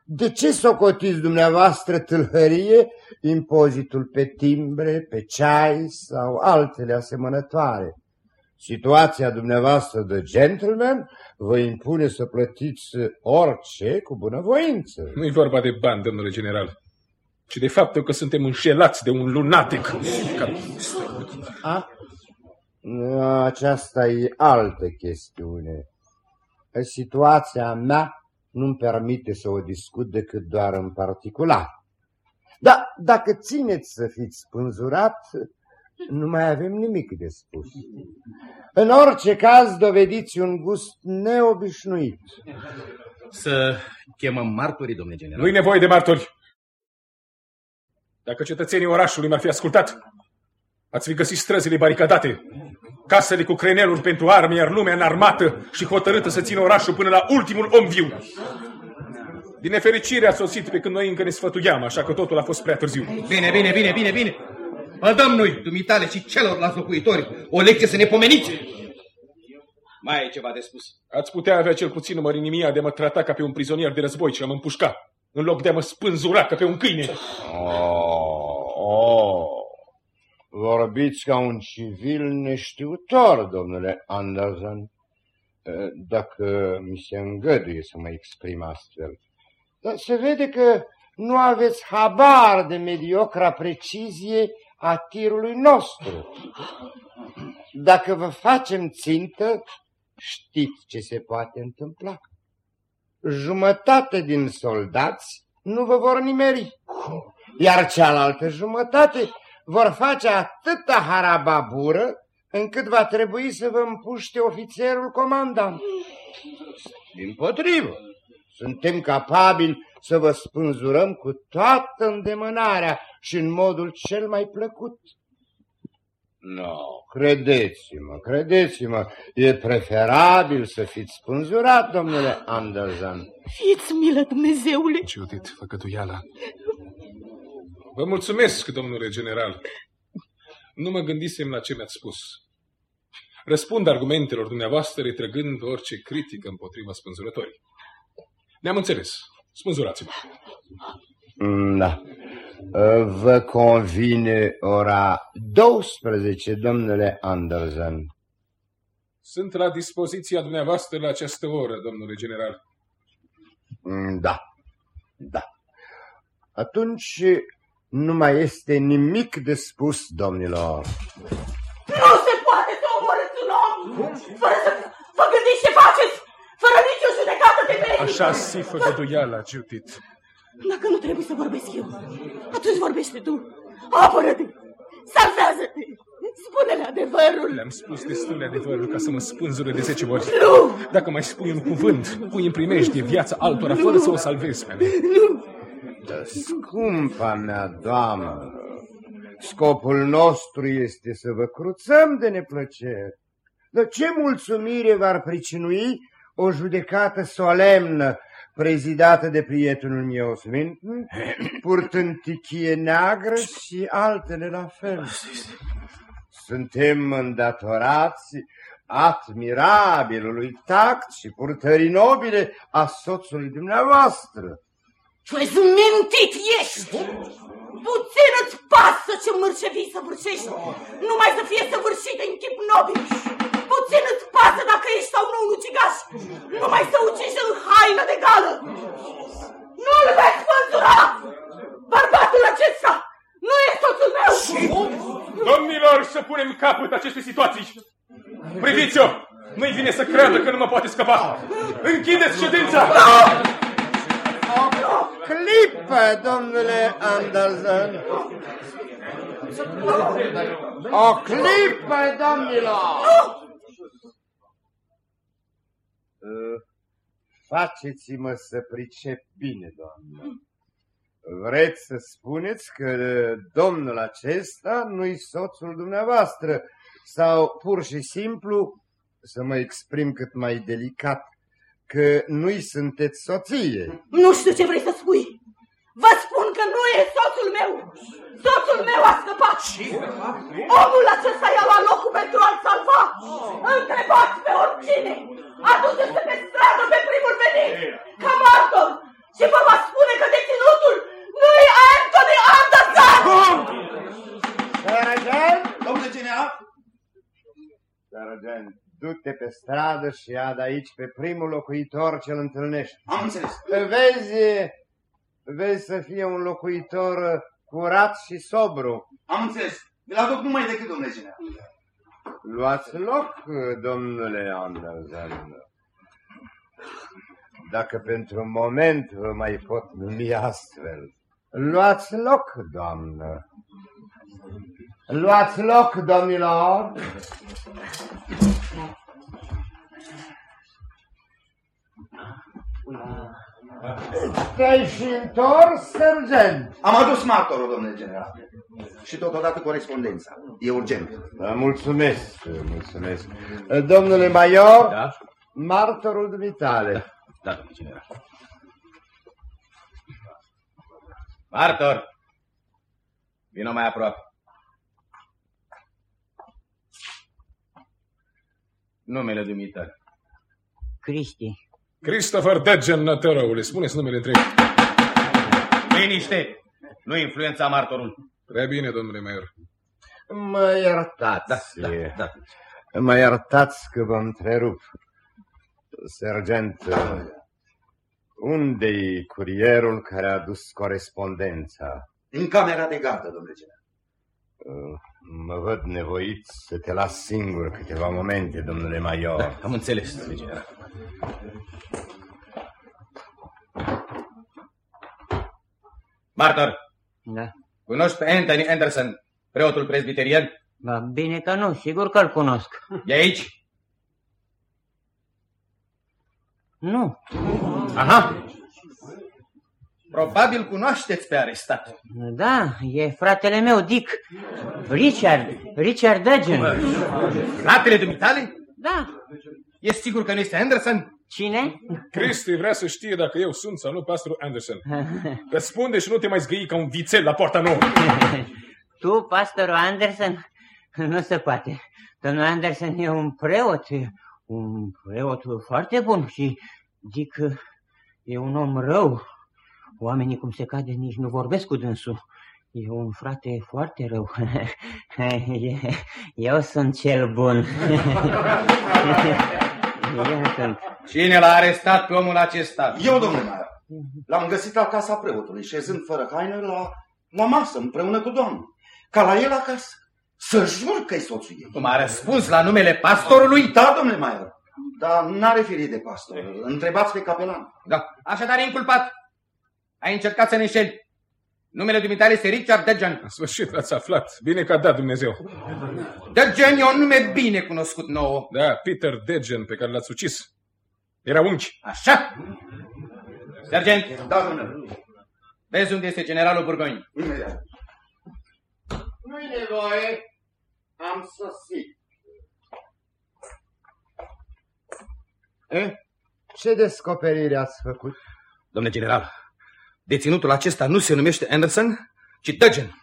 De ce socotiți dumneavoastră tâlhărie impozitul pe timbre, pe ceai sau altele asemănătoare? Situația dumneavoastră de gentleman vă impune să plătiți orice cu bunăvoință. Nu-i vorba de bani, domnule general, ci de faptul că suntem înșelați de un lunatic. A? Aceasta e altă chestiune. Situația mea nu-mi permite să o discut decât doar în particular. Dar dacă țineți să fiți spânzurat, nu mai avem nimic de spus. În orice caz, dovediți un gust neobișnuit. Să chemăm martorii, domnule general? Nu-i nevoie de martori. Dacă cetățenii orașului m-ar fi ascultat, ați fi găsit străzile baricadate, casele cu creneluri pentru arme, iar lumea în armată și hotărâtă să țină orașul până la ultimul om viu. Din nefericire a sosit pe când noi încă ne sfătuiam, așa că totul a fost prea târziu. Bine, bine, bine, bine, bine. Vă dăm noi, dumitale și celorlalți locuitori, o lecție să ne pomeniți. Mai ai ceva de spus? Ați putea avea cel puțin mărinimia de mă trata ca pe un prizonier de război și am împușca, în loc de a mă spânzura ca pe un câine. Oh, oh. Vorbiți ca un civil neștiutor, domnule Anderson, dacă mi se îngăduie să mă exprim astfel. Dar se vede că nu aveți habar de mediocra precizie a tirului nostru. Dacă vă facem țintă, știți ce se poate întâmpla. Jumătate din soldați nu vă vor nimeri, iar cealaltă jumătate vor face atâta harababură încât va trebui să vă împuște ofițerul comandant. Din potrivă, suntem capabili să vă spânzurăm cu toată îndemânarea și în modul cel mai plăcut. Nu, no, credeți-mă, credeți-mă, e preferabil să fiți spânzurat, domnule Anderson. Fiți milă, Dumnezeule! Judith, făcătuiala. Vă mulțumesc, domnule general. Nu mă gândisem la ce mi-ați spus. Răspund argumentelor dumneavoastră retrăgând orice critică împotriva spânzurătorii. Ne-am înțeles. Spânzurați-mă. Da. Vă convine ora 12, domnule Anderson. Sunt la dispoziția dumneavoastră la această oră, domnule general. Da. Da. Atunci nu mai este nimic de spus, domnilor. Nu se poate să omorâți un om fără să vă gândiți ce faceți, fără nicio judecată de merită. Așa si făgăduiala, Judith. Dacă nu trebuie să vorbesc eu, atunci vorbește tu. Apără-te! Salvează-te! Spune-le adevărul! Le-am spus destule adevărul ca să mă spânzure de zece ori. Nu! Dacă mai spui un cuvânt, pui în primejdie viața altora fără să o salvezi pe mea. Nu! Da, scumpa mea doamnă, scopul nostru este să vă cruțăm de neplăcere. Dar ce mulțumire v-ar pricinui o judecată solemnă prezidată de prietenul meu Sfânt, *clears throat* purtând tichie neagră și altele la fel. Suntem îndatorați admirabilului tact și purtării nobile a soțului dumneavoastră. Tu ai zmintit ești! Puțin îți pasă ce mărcevii să vârșești, numai să fie săvârșit în chip nobil. Puțin îți pasă dacă ești sau nu un ucigaș, numai să uciși în haină de gală. Nu-l veți spânzura! Bărbatul acesta nu e soțul meu! Domnilor, să punem capăt acestei situații! Priviți-o! Nu-i vine să creadă că nu mă poate scăpa! Închideți ședința! O clipă, domnule Anderson! O clipă, domnilor! Uh, Faceți-mă să pricep bine, doamnă. Vreți să spuneți că domnul acesta nu-i soțul dumneavoastră sau pur și simplu, să mă exprim cât mai delicat, că nu-i sunteți soție? Nu știu ce vrei să spui. Vă spun că nu e soțul meu. Soțul meu a scăpat. Omul acesta i-a luat locul pentru a-l salva. Întrebați pe oricine. Aduceți-se pe stradă pe primul venit, ca martor, și vă va spune că deținutul nu e Anthony Anderson! Sergent? Domnule general? Sergent, du-te pe stradă și ia de aici pe primul locuitor ce-l întâlnești. Am înțeles. Vezi, vezi să fie un locuitor curat și sobru. Am înțeles. Vi-l aduc numai decât, domnule general. Luați loc, domnule Anderson. Dacă pentru un moment vă mai pot numi astfel. Luați loc, doamnă. Luați loc, domnilor. Te-ai și întors, sergent? Am adus martorul, domnule general. Și totodată corespondența. E urgent. Da, mulțumesc, mulțumesc. Domnule major, Da? martorul dumitale. Da, domnule general. Martor! Vino mai aproape. Numele dumitale. Cristi. Christopher Degen, nătărăule, spuneți numele întreg. Liniște! Nu influența martorul. Prea bine, domnule Maior. Mă iertați. Da, da, da. Mă iertați că vă întrerup. Sergent, unde-i curierul care a dus corespondența? În camera de gardă, domnule general. Mă văd nevoit să te las singur câteva momente, domnule major. Am înțeles, domnule general. Martor, Da. cunoști pe Anthony Anderson, preotul presbiterian? Ba, bine că nu, sigur că îl cunosc. E aici? Nu. Aha! Probabil cunoașteți pe arestat. Da, e fratele meu, Dick. Richard, Richard Duggan. Fratele dumitale? Da. E sigur că nu este Anderson? Cine? Cristi vrea să știe dacă eu sunt sau nu pastorul Anderson. *laughs* Răspunde și nu te mai zgâi ca un vițel la poarta nouă. *laughs* Tu, pastorul Anderson? Nu se poate. Domnul Anderson e un preot, un preot foarte bun și zic că e un om rău. Oamenii cum se cade nici nu vorbesc cu dânsul. E un frate foarte rău. *laughs* Eu sunt cel bun. *laughs* Eu sunt. Cine l-a arestat pe omul acesta? Eu, domnule Maior. L-am găsit la casa preotului, șezând fără haină la, la masă, împreună cu doamnul. Ca la el acasă. Să jur că-i soțul ei. Tu m-a răspuns la numele pastorului? Da, domnule Maior. Dar n-are firii de pastor. Întrebați pe capelan. Da. Așadar e inculpat. Ai încercat să ne înșeli. Numele dumitale este Richard Degen. În sfârșit ați aflat. Bine că a dat Dumnezeu. Degen e un nume bine cunoscut nouă. Da, Peter Degen, pe care l-ați ucis. Era unchi. Așa? Sergent, Da, domnule. vezi unde este generalul Burgoni. Imediat. Nu-i nevoie, am sosit. Eh? Ce descoperire ați făcut? Domnule general, deținutul acesta nu se numește Anderson, ci Duggan.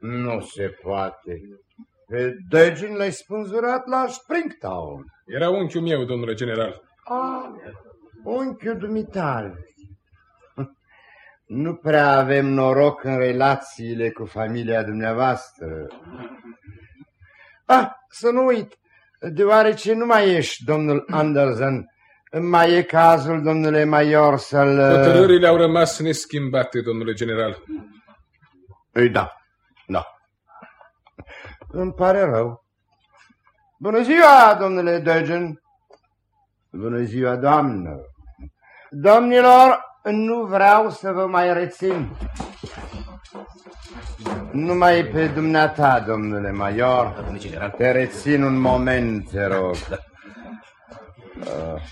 Nu se poate. Pe Duggan l-ai spânzurat la Springtown. Era unchiul meu, domnule general. Ah, unchiul dumitale. Nu prea avem noroc în relațiile cu familia dumneavoastră. Ah, să nu uit, deoarece nu mai ești, domnul Anderson, mai e cazul, domnule Major, să-l... Hotărârile au rămas neschimbate, domnule general. Ei, da, da. Îmi pare rău. Bună ziua, domnule Degen. Bună ziua, doamnă. Domnilor, nu vreau să vă mai rețin. Numai pe dumneata, domnule Major. Te rețin un moment, te rog. Uh,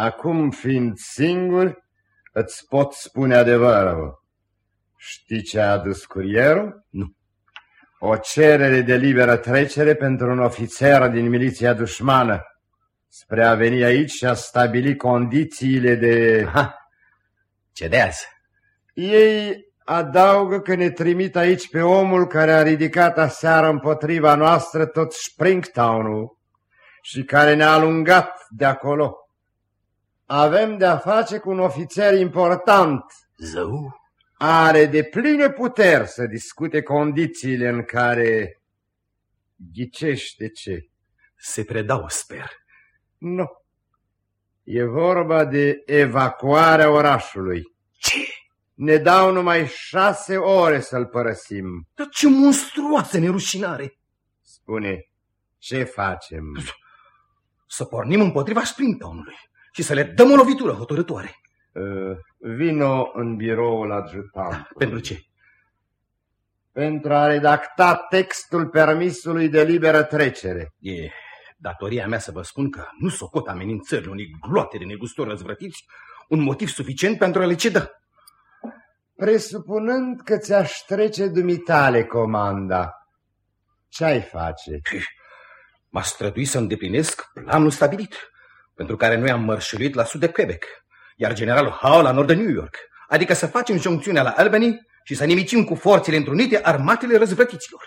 Acum, fiind singur, îți pot spune adevărul. Știi ce a adus curierul? Nu. O cerere de liberă trecere pentru un ofițer din miliția dușmană spre a veni aici și a stabili condițiile de... Ha, cedează. Ei adaugă că ne trimit aici pe omul care a ridicat aseară împotriva noastră tot Springtown-ul și care ne-a alungat de acolo. Avem de-a face cu un ofițer important. Zău? Are de pline puteri să discute condițiile în care... Ghicește ce? Se predau, sper. Nu. E vorba de evacuarea orașului. Ce? Ne dau numai șase ore să-l părăsim. Dar ce monstruoasă nerușinare! Spune, ce facem? Să pornim împotriva Springtown-ului și să le dăm o lovitură hotărătoare. Uh, vino în biroul adjutant. Pentru ce? Pentru a redacta textul permisului de liberă trecere. E datoria mea să vă spun că nu socot amenințările unei gloate de negustori răzvrătiți un motiv suficient pentru a le ceda. Presupunând că ți-aș trece dumitale comanda, ce-ai face? M-aș străduit să îndeplinesc planul stabilit, pentru care noi am mărșuit la sud de Quebec, iar generalul Howe la nord de New York, adică să facem joncțiunea la Albany și să nimicim cu forțele întrunite armatele răzvrătiților.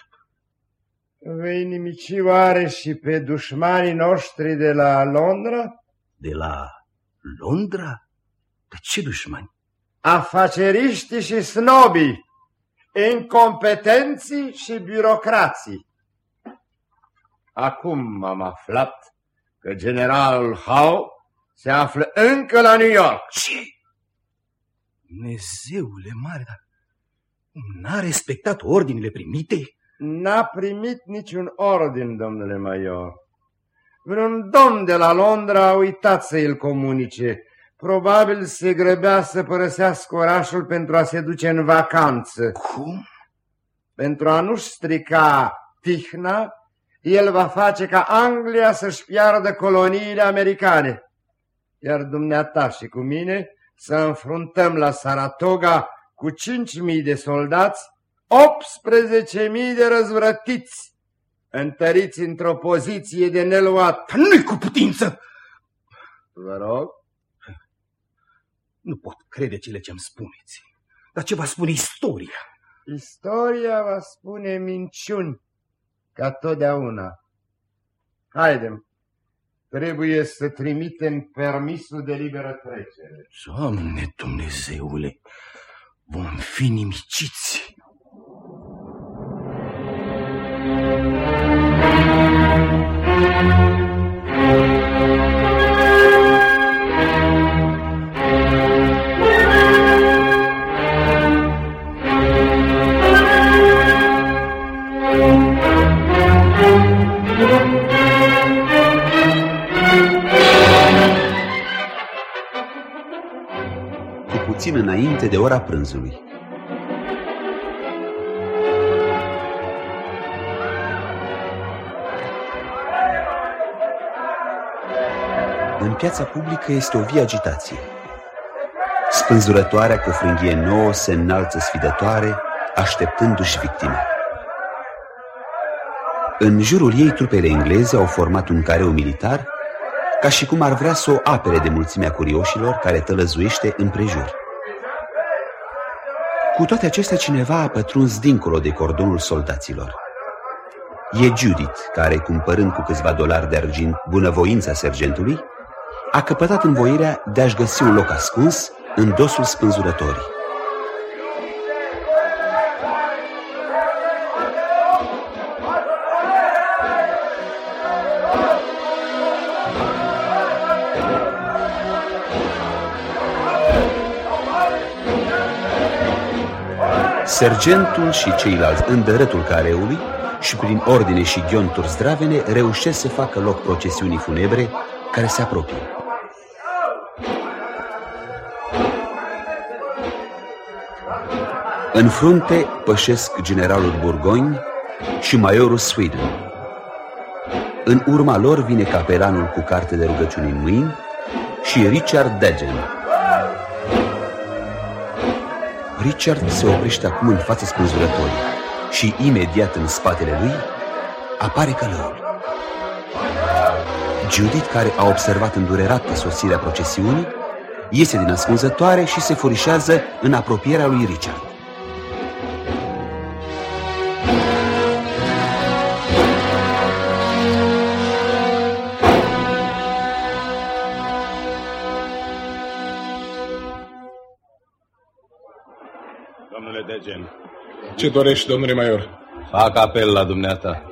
Vei nimici oare și pe dușmanii noștri de la Londra? De la Londra? De ce dușmani? Afaceriștii și snobii, incompetenții și birocrații. Acum am aflat că generalul Howe se află încă la New York. Ce? Dumnezeule mare, dar n-a respectat ordinile primite? N-a primit niciun ordin, domnule major. Vreun domn de la Londra a uitat să îl comunice. Probabil se grăbea să părăsească orașul pentru a se duce în vacanță. Cum? Pentru a nu strica tihna, el va face ca Anglia să-și piardă coloniile americane. Iar dumneata și cu mine să înfruntăm la Saratoga cu 5.000 de soldați 18.000 de răzvrătiți, întăriți într-o poziție de neluat. Nu-i cu putință! Vă rog? Nu pot crede cele ce-mi spuneți. Dar ce va spune istoria? Istoria va spune minciuni, ca totdeauna. Haidem, trebuie să trimitem permisul de liberă trecere. Doamne Dumnezeule, vom fi nimiciți. Cu puțin înainte de ora prânzului. În piața publică este o vie agitație. Spânzurătoarea cu frânghie nouă se înalță sfidătoare, așteptându-și victima. În jurul ei, trupele engleze au format un careu militar, ca și cum ar vrea să o apere de mulțimea curioșilor care tălăzuiește împrejur. Cu toate acestea, cineva a pătruns dincolo de cordonul soldaților. E Judith, care, cumpărând cu câțiva dolari de argint bunăvoința sergentului, a căpătat învoirea de a-și găsi un loc ascuns în dosul spânzurătorii. Sergentul și ceilalți îndărătul careului și prin ordine și ghionturi zdravene reușesc să facă loc procesiunii funebre care se apropie. În frunte pășesc generalul Burgoni și majorul Sweden. În urma lor vine capelanul cu carte de rugăciuni în mâini și Richard Degen, Richard se oprește acum în fața spânzurătorii și imediat în spatele lui apare călăul. Judith, care a observat îndurerată sosirea procesiunii, iese din ascunzătoare și se furișează în apropierea lui Richard. Ce dorești, domnule Maior? Fac apel la dumneata.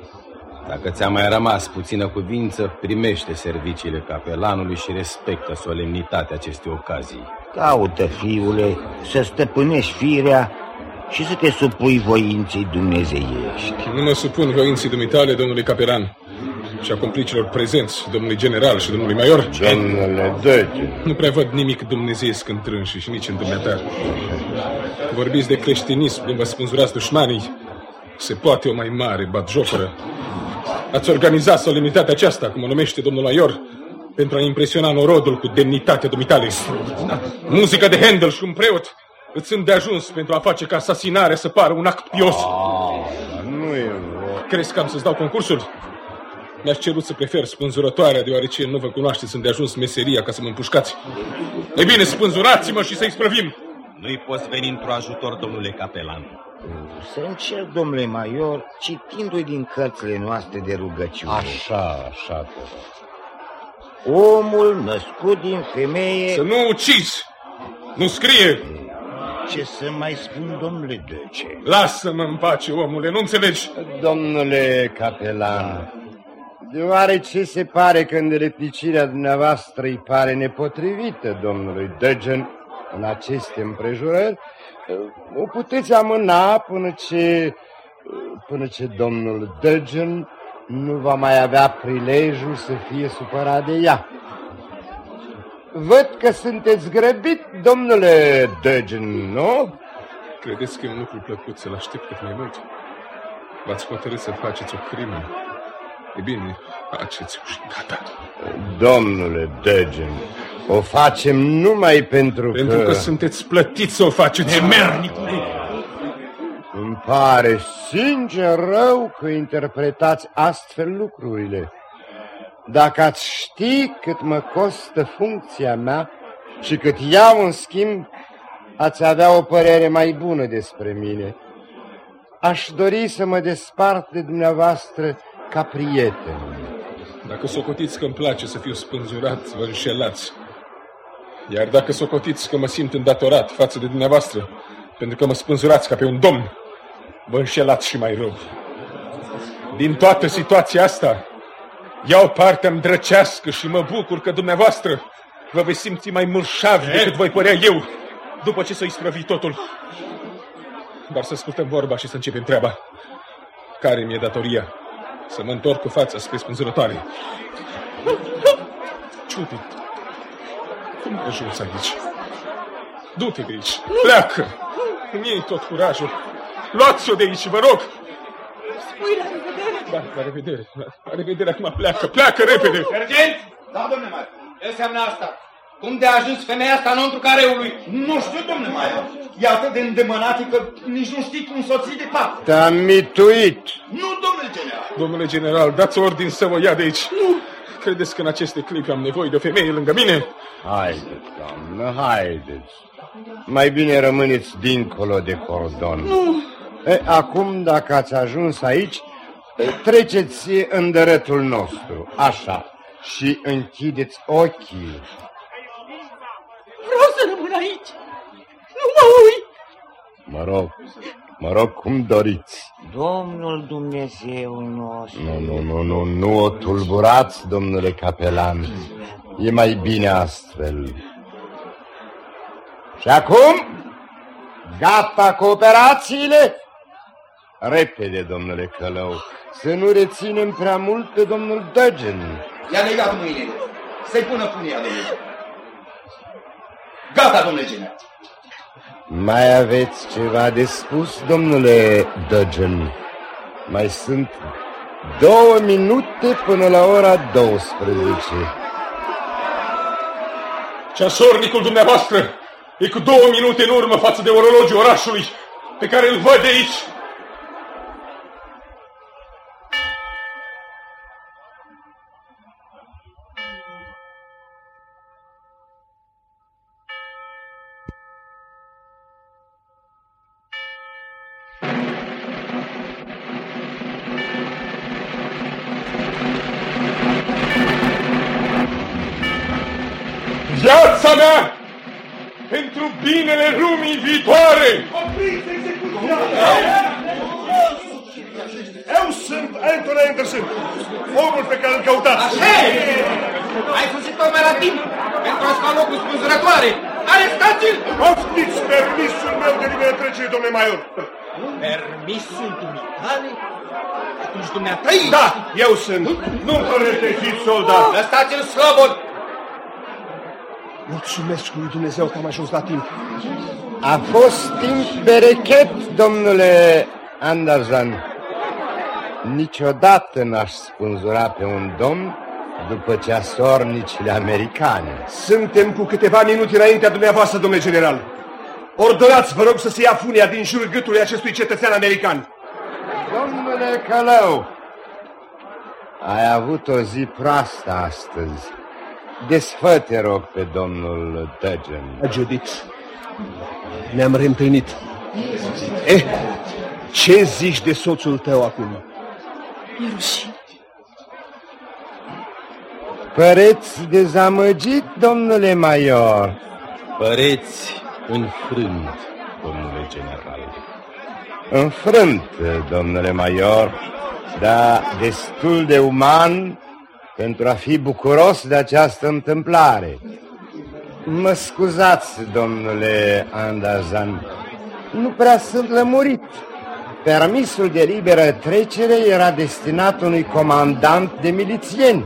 Dacă ți-a mai rămas puțină cuvință, primește serviciile capelanului și respectă solemnitatea acestei ocazii. Caută, fiule, să stăpânești firea și să te supui voinței dumnezeiești. Nu mă supun voinții dumitale, domnului capelan și a complicilor prezenți, domnului general și domnului major. Domnule Dege. Nu prea văd nimic dumnezeiesc în trânși și nici în dumneata. Vorbiți de creștinism, când vă spânzurați dușmanii. Se poate o mai mare batjocură. Ați organizat solemnitatea aceasta, cum o numește domnul major, pentru a impresiona norodul cu demnitatea dumitale. Muzica de Handel și un preot îți sunt de ajuns pentru a face ca asasinarea să pară un act pios. Ah, nu e... Crezi că am să-ți dau concursul? Mi-aș cerut să prefer spânzurătoarea, deoarece nu vă cunoașteți de ajuns meseria ca să mă împușcați. Ei bine, spânzurați-mă și să-i sprăvim. Nu-i poți veni într-o ajutor, domnule capelan. Să încerc, domnule major, citindu-i din cărțile noastre de rugăciune. Așa, așa. Omul născut din femeie... Să nu ucizi! Nu scrie! Ce să mai spun, domnule Dece? Lasă-mă în pace, omule, nu înțelegi? Domnule capelan, deoarece se pare că îndeletnicirea dumneavoastră îi pare nepotrivită domnului Degen în aceste împrejurări, o puteți amâna până ce, până ce domnul Degen nu va mai avea prilejul să fie supărat de ea. Văd că sunteți grăbit, domnule Degen, nu? Credeți că e un lucru plăcut să-l aștept cât mai mult? V-ați hotărât să faceți o crimă. E bine, faceți-o și gata. Domnule Degen, o facem numai pentru, pentru că... Pentru că sunteți plătiți să o faceți. Nemernicule! Îmi pare sincer rău că interpretați astfel lucrurile. Dacă ați ști cât mă costă funcția mea și cât iau în schimb, ați avea o părere mai bună despre mine. Aș dori să mă despart de dumneavoastră ca prieten. Dacă socotiți că îmi place să fiu spânzurat, vă înșelați. Iar dacă socotiți că mă simt îndatorat față de dumneavoastră, pentru că mă spânzurați ca pe un domn, vă înșelați și mai rău. Din toată situația asta, iau partea îmi drăcească și mă bucur că dumneavoastră vă veți simți mai mărșavi decât voi părea eu, după ce să-i sprăvi totul. Dar să ascultăm vorba și să începem treaba. Care mi-e datoria? Să mă întorc cu fața spre spânzurătoare. Ciudit. Cum te ajuns aici? Du-te de aici. Pleacă. Îmi iei tot curajul. Luați-o de aici, vă rog. Spui la revedere. Da, la revedere. La revedere, acum pleacă. Pleacă repede. Sergent! Da, domnule Maior. Ce înseamnă asta? Cum de a ajuns femeia asta înăuntru careului? Nu știu, domnule Maior. E atât de îndemânatică, nici nu știi cum să o ții de fapt. Te-am mituit. Nu, domnule general. Domnule general, dați ordin să o ia de aici. Nu, credeți că în aceste clipe am nevoie de o femeie lângă mine? Haideți, doamnă, haideți. Mai bine rămâneți dincolo de cordon. Nu. E, acum, dacă ați ajuns aici, treceți în dărătul nostru, așa, și închideți ochii. Vreau să rămân aici. Nu mă uit. Mă rog, mă rog cum doriți. Domnul Dumnezeu nostru. Nu, nu, nu, nu, nu o tulburați, domnule capelan. E mai bine astfel. Și acum, gata cu operațiile? Repede, domnule Călău, să nu reținem prea mult pe domnul Dăgen. I-a legat mâinile. Să-i pună punia, domnule. Gata, domnule general. Mai aveți ceva de spus, domnule Dăgen? Mai sunt două minute până la ora 12. Ceasornicul dumneavoastră e cu două minute în urmă față de orologiul orașului pe care îl văd de aici. Viața mea pentru binele lumii viitoare! Opriți execuția! Eu sunt Anthony Anderson, omul pe care îl căutați. Așa Ai făcut tocmai la timp pentru a sta locul spânzurătoare. Arestați-l! Poftiți permisul meu de liberă trecere, domnule Maior. Permisul dumitale? Atunci dumneata Da, eu sunt. Nu părătefiți, soldat. Lăsați-l slobod! Mulțumesc lui Dumnezeu că am ajuns la timp. A fost timp berechet, domnule Anderson. Niciodată n-aș spânzura pe un domn după ceasornicile americane. Suntem cu câteva minute înaintea dumneavoastră, domnule general. Ordonați, vă rog, să se ia funia din jurul gâtului acestui cetățean american. Domnule Călău, ai avut o zi proastă astăzi. Desfă, te rog, pe domnul Dăgen. Judith, ne-am reîntâlnit. Eh, ce zici de soțul tău acum? E rușine. Păreți dezamăgit, domnule Maior. Păreți înfrânt, domnule general. Înfrânt, domnule Maior, dar destul de uman pentru a fi bucuros de această întâmplare. Mă scuzați, domnule Andazan, nu prea sunt lămurit. Permisul de liberă trecere era destinat unui comandant de milițieni,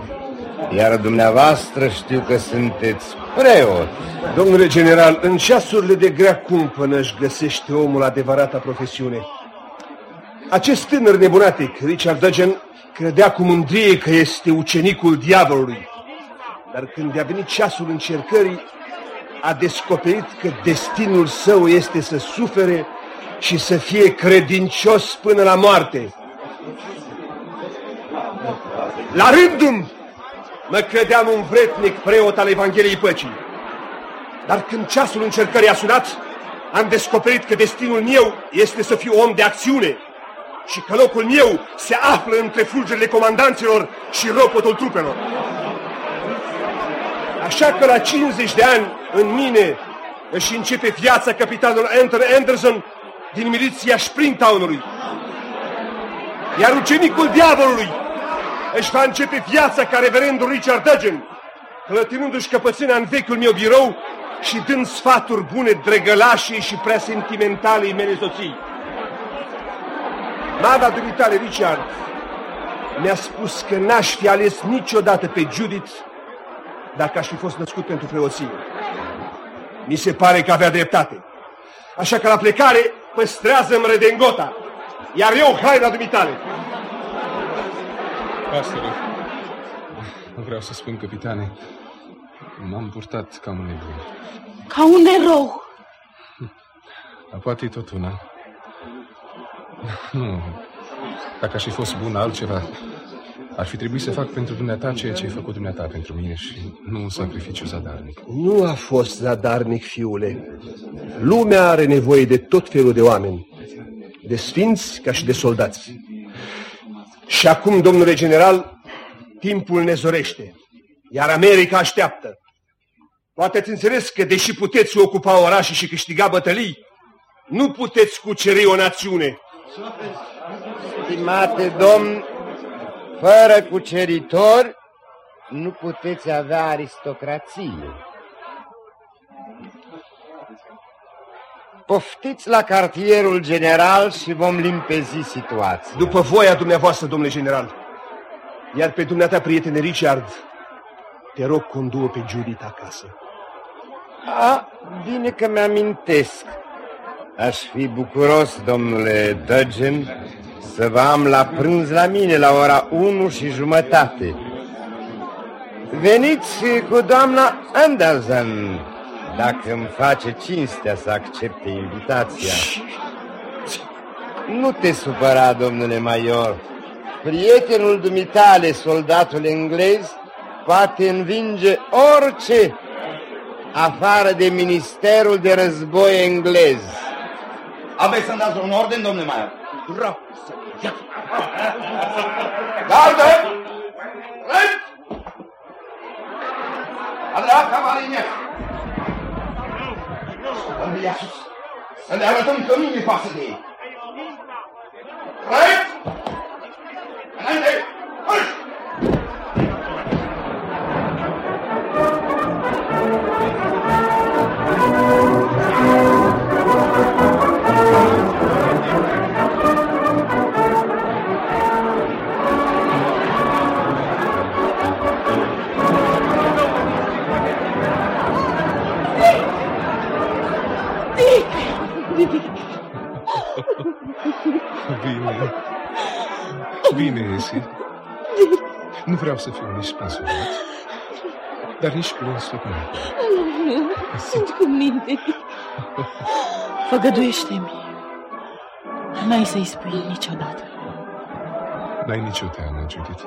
iar dumneavoastră știu că sunteți preot. Domnule general, în ceasurile de grea cumpănă își găsește omul adevărata profesiune. Acest tânăr nebunatic, Richard Duggan, credea cu mândrie că este ucenicul diavolului. Dar când a venit ceasul încercării, a descoperit că destinul său este să sufere și să fie credincios până la moarte. La rândul mă credeam un vretnic preot al Evangheliei Păcii. Dar când ceasul încercării a sunat, am descoperit că destinul meu este să fiu om de acțiune și că locul meu se află între fulgerile comandanților și ropotul trupelor. Așa că la 50 de ani în mine își începe viața capitanul Anthony Anderson din miliția Springtown-ului. Iar ucenicul diavolului își va începe viața ca reverendul Richard Duggan, clătinându-și căpățâna în vechiul meu birou și dând sfaturi bune dregălașii și prea sentimentalei mele soții. Mama dumitale, Richard, mi-a spus că n-aș fi ales niciodată pe Judith dacă aș fi fost născut pentru preoție. Mi se pare că avea dreptate. Așa că la plecare păstrează-mi redengota, iar eu haina dumitale. Pastore, vreau să spun, capitane, m-am purtat ca un nebun. Ca un erou. Dar poate e tot una. *laughs* Nu, dacă aș fi fost bun altceva, Ar fi trebuit să fac pentru dumneata ceea ce ai făcut dumneata pentru mine și nu un sacrificiu zadarnic. Nu a fost zadarnic, fiule. Lumea are nevoie de tot felul de oameni, de sfinți ca și de soldați. Și acum, domnule general, timpul ne zorește, iar America așteaptă. Poate-ți înțeles că, deși puteți ocupa orașe și câștiga bătălii, nu puteți cuceri o națiune. Stimate domn, fără cuceritori nu puteți avea aristocrație. Poftiți la cartierul general și vom limpezi situația. După voia dumneavoastră, domnule general. Iar pe dumneata, prietene Richard, te rog, conduă pe Judith acasă. A, bine că mi-amintesc. Aș fi bucuros, domnule Dudgeon, să vă am la prânz la mine la ora 1 și jumătate. Veniți cu doamna Anderson, dacă îmi face cinstea să accepte invitația. Nu te supăra, domnule major. Prietenul dumitale, soldatul englez, poate învinge orice afară de Ministerul de Război englez. Aveți să-mi un orden, domnule Maior? Vreau să ia. Gardă! Rând! Alea, cavaline! Să le ia sus! Să le arătăm că nu-i pasă de ei! Rând! Înainte! Hârș! Bine, Esi. Nu vreau să fiu nici spânzurat, dar nici plâns tot Nu, sunt cu minte. Făgăduiește-mi. N-ai să-i spui niciodată. N-ai nicio teamă, Judith.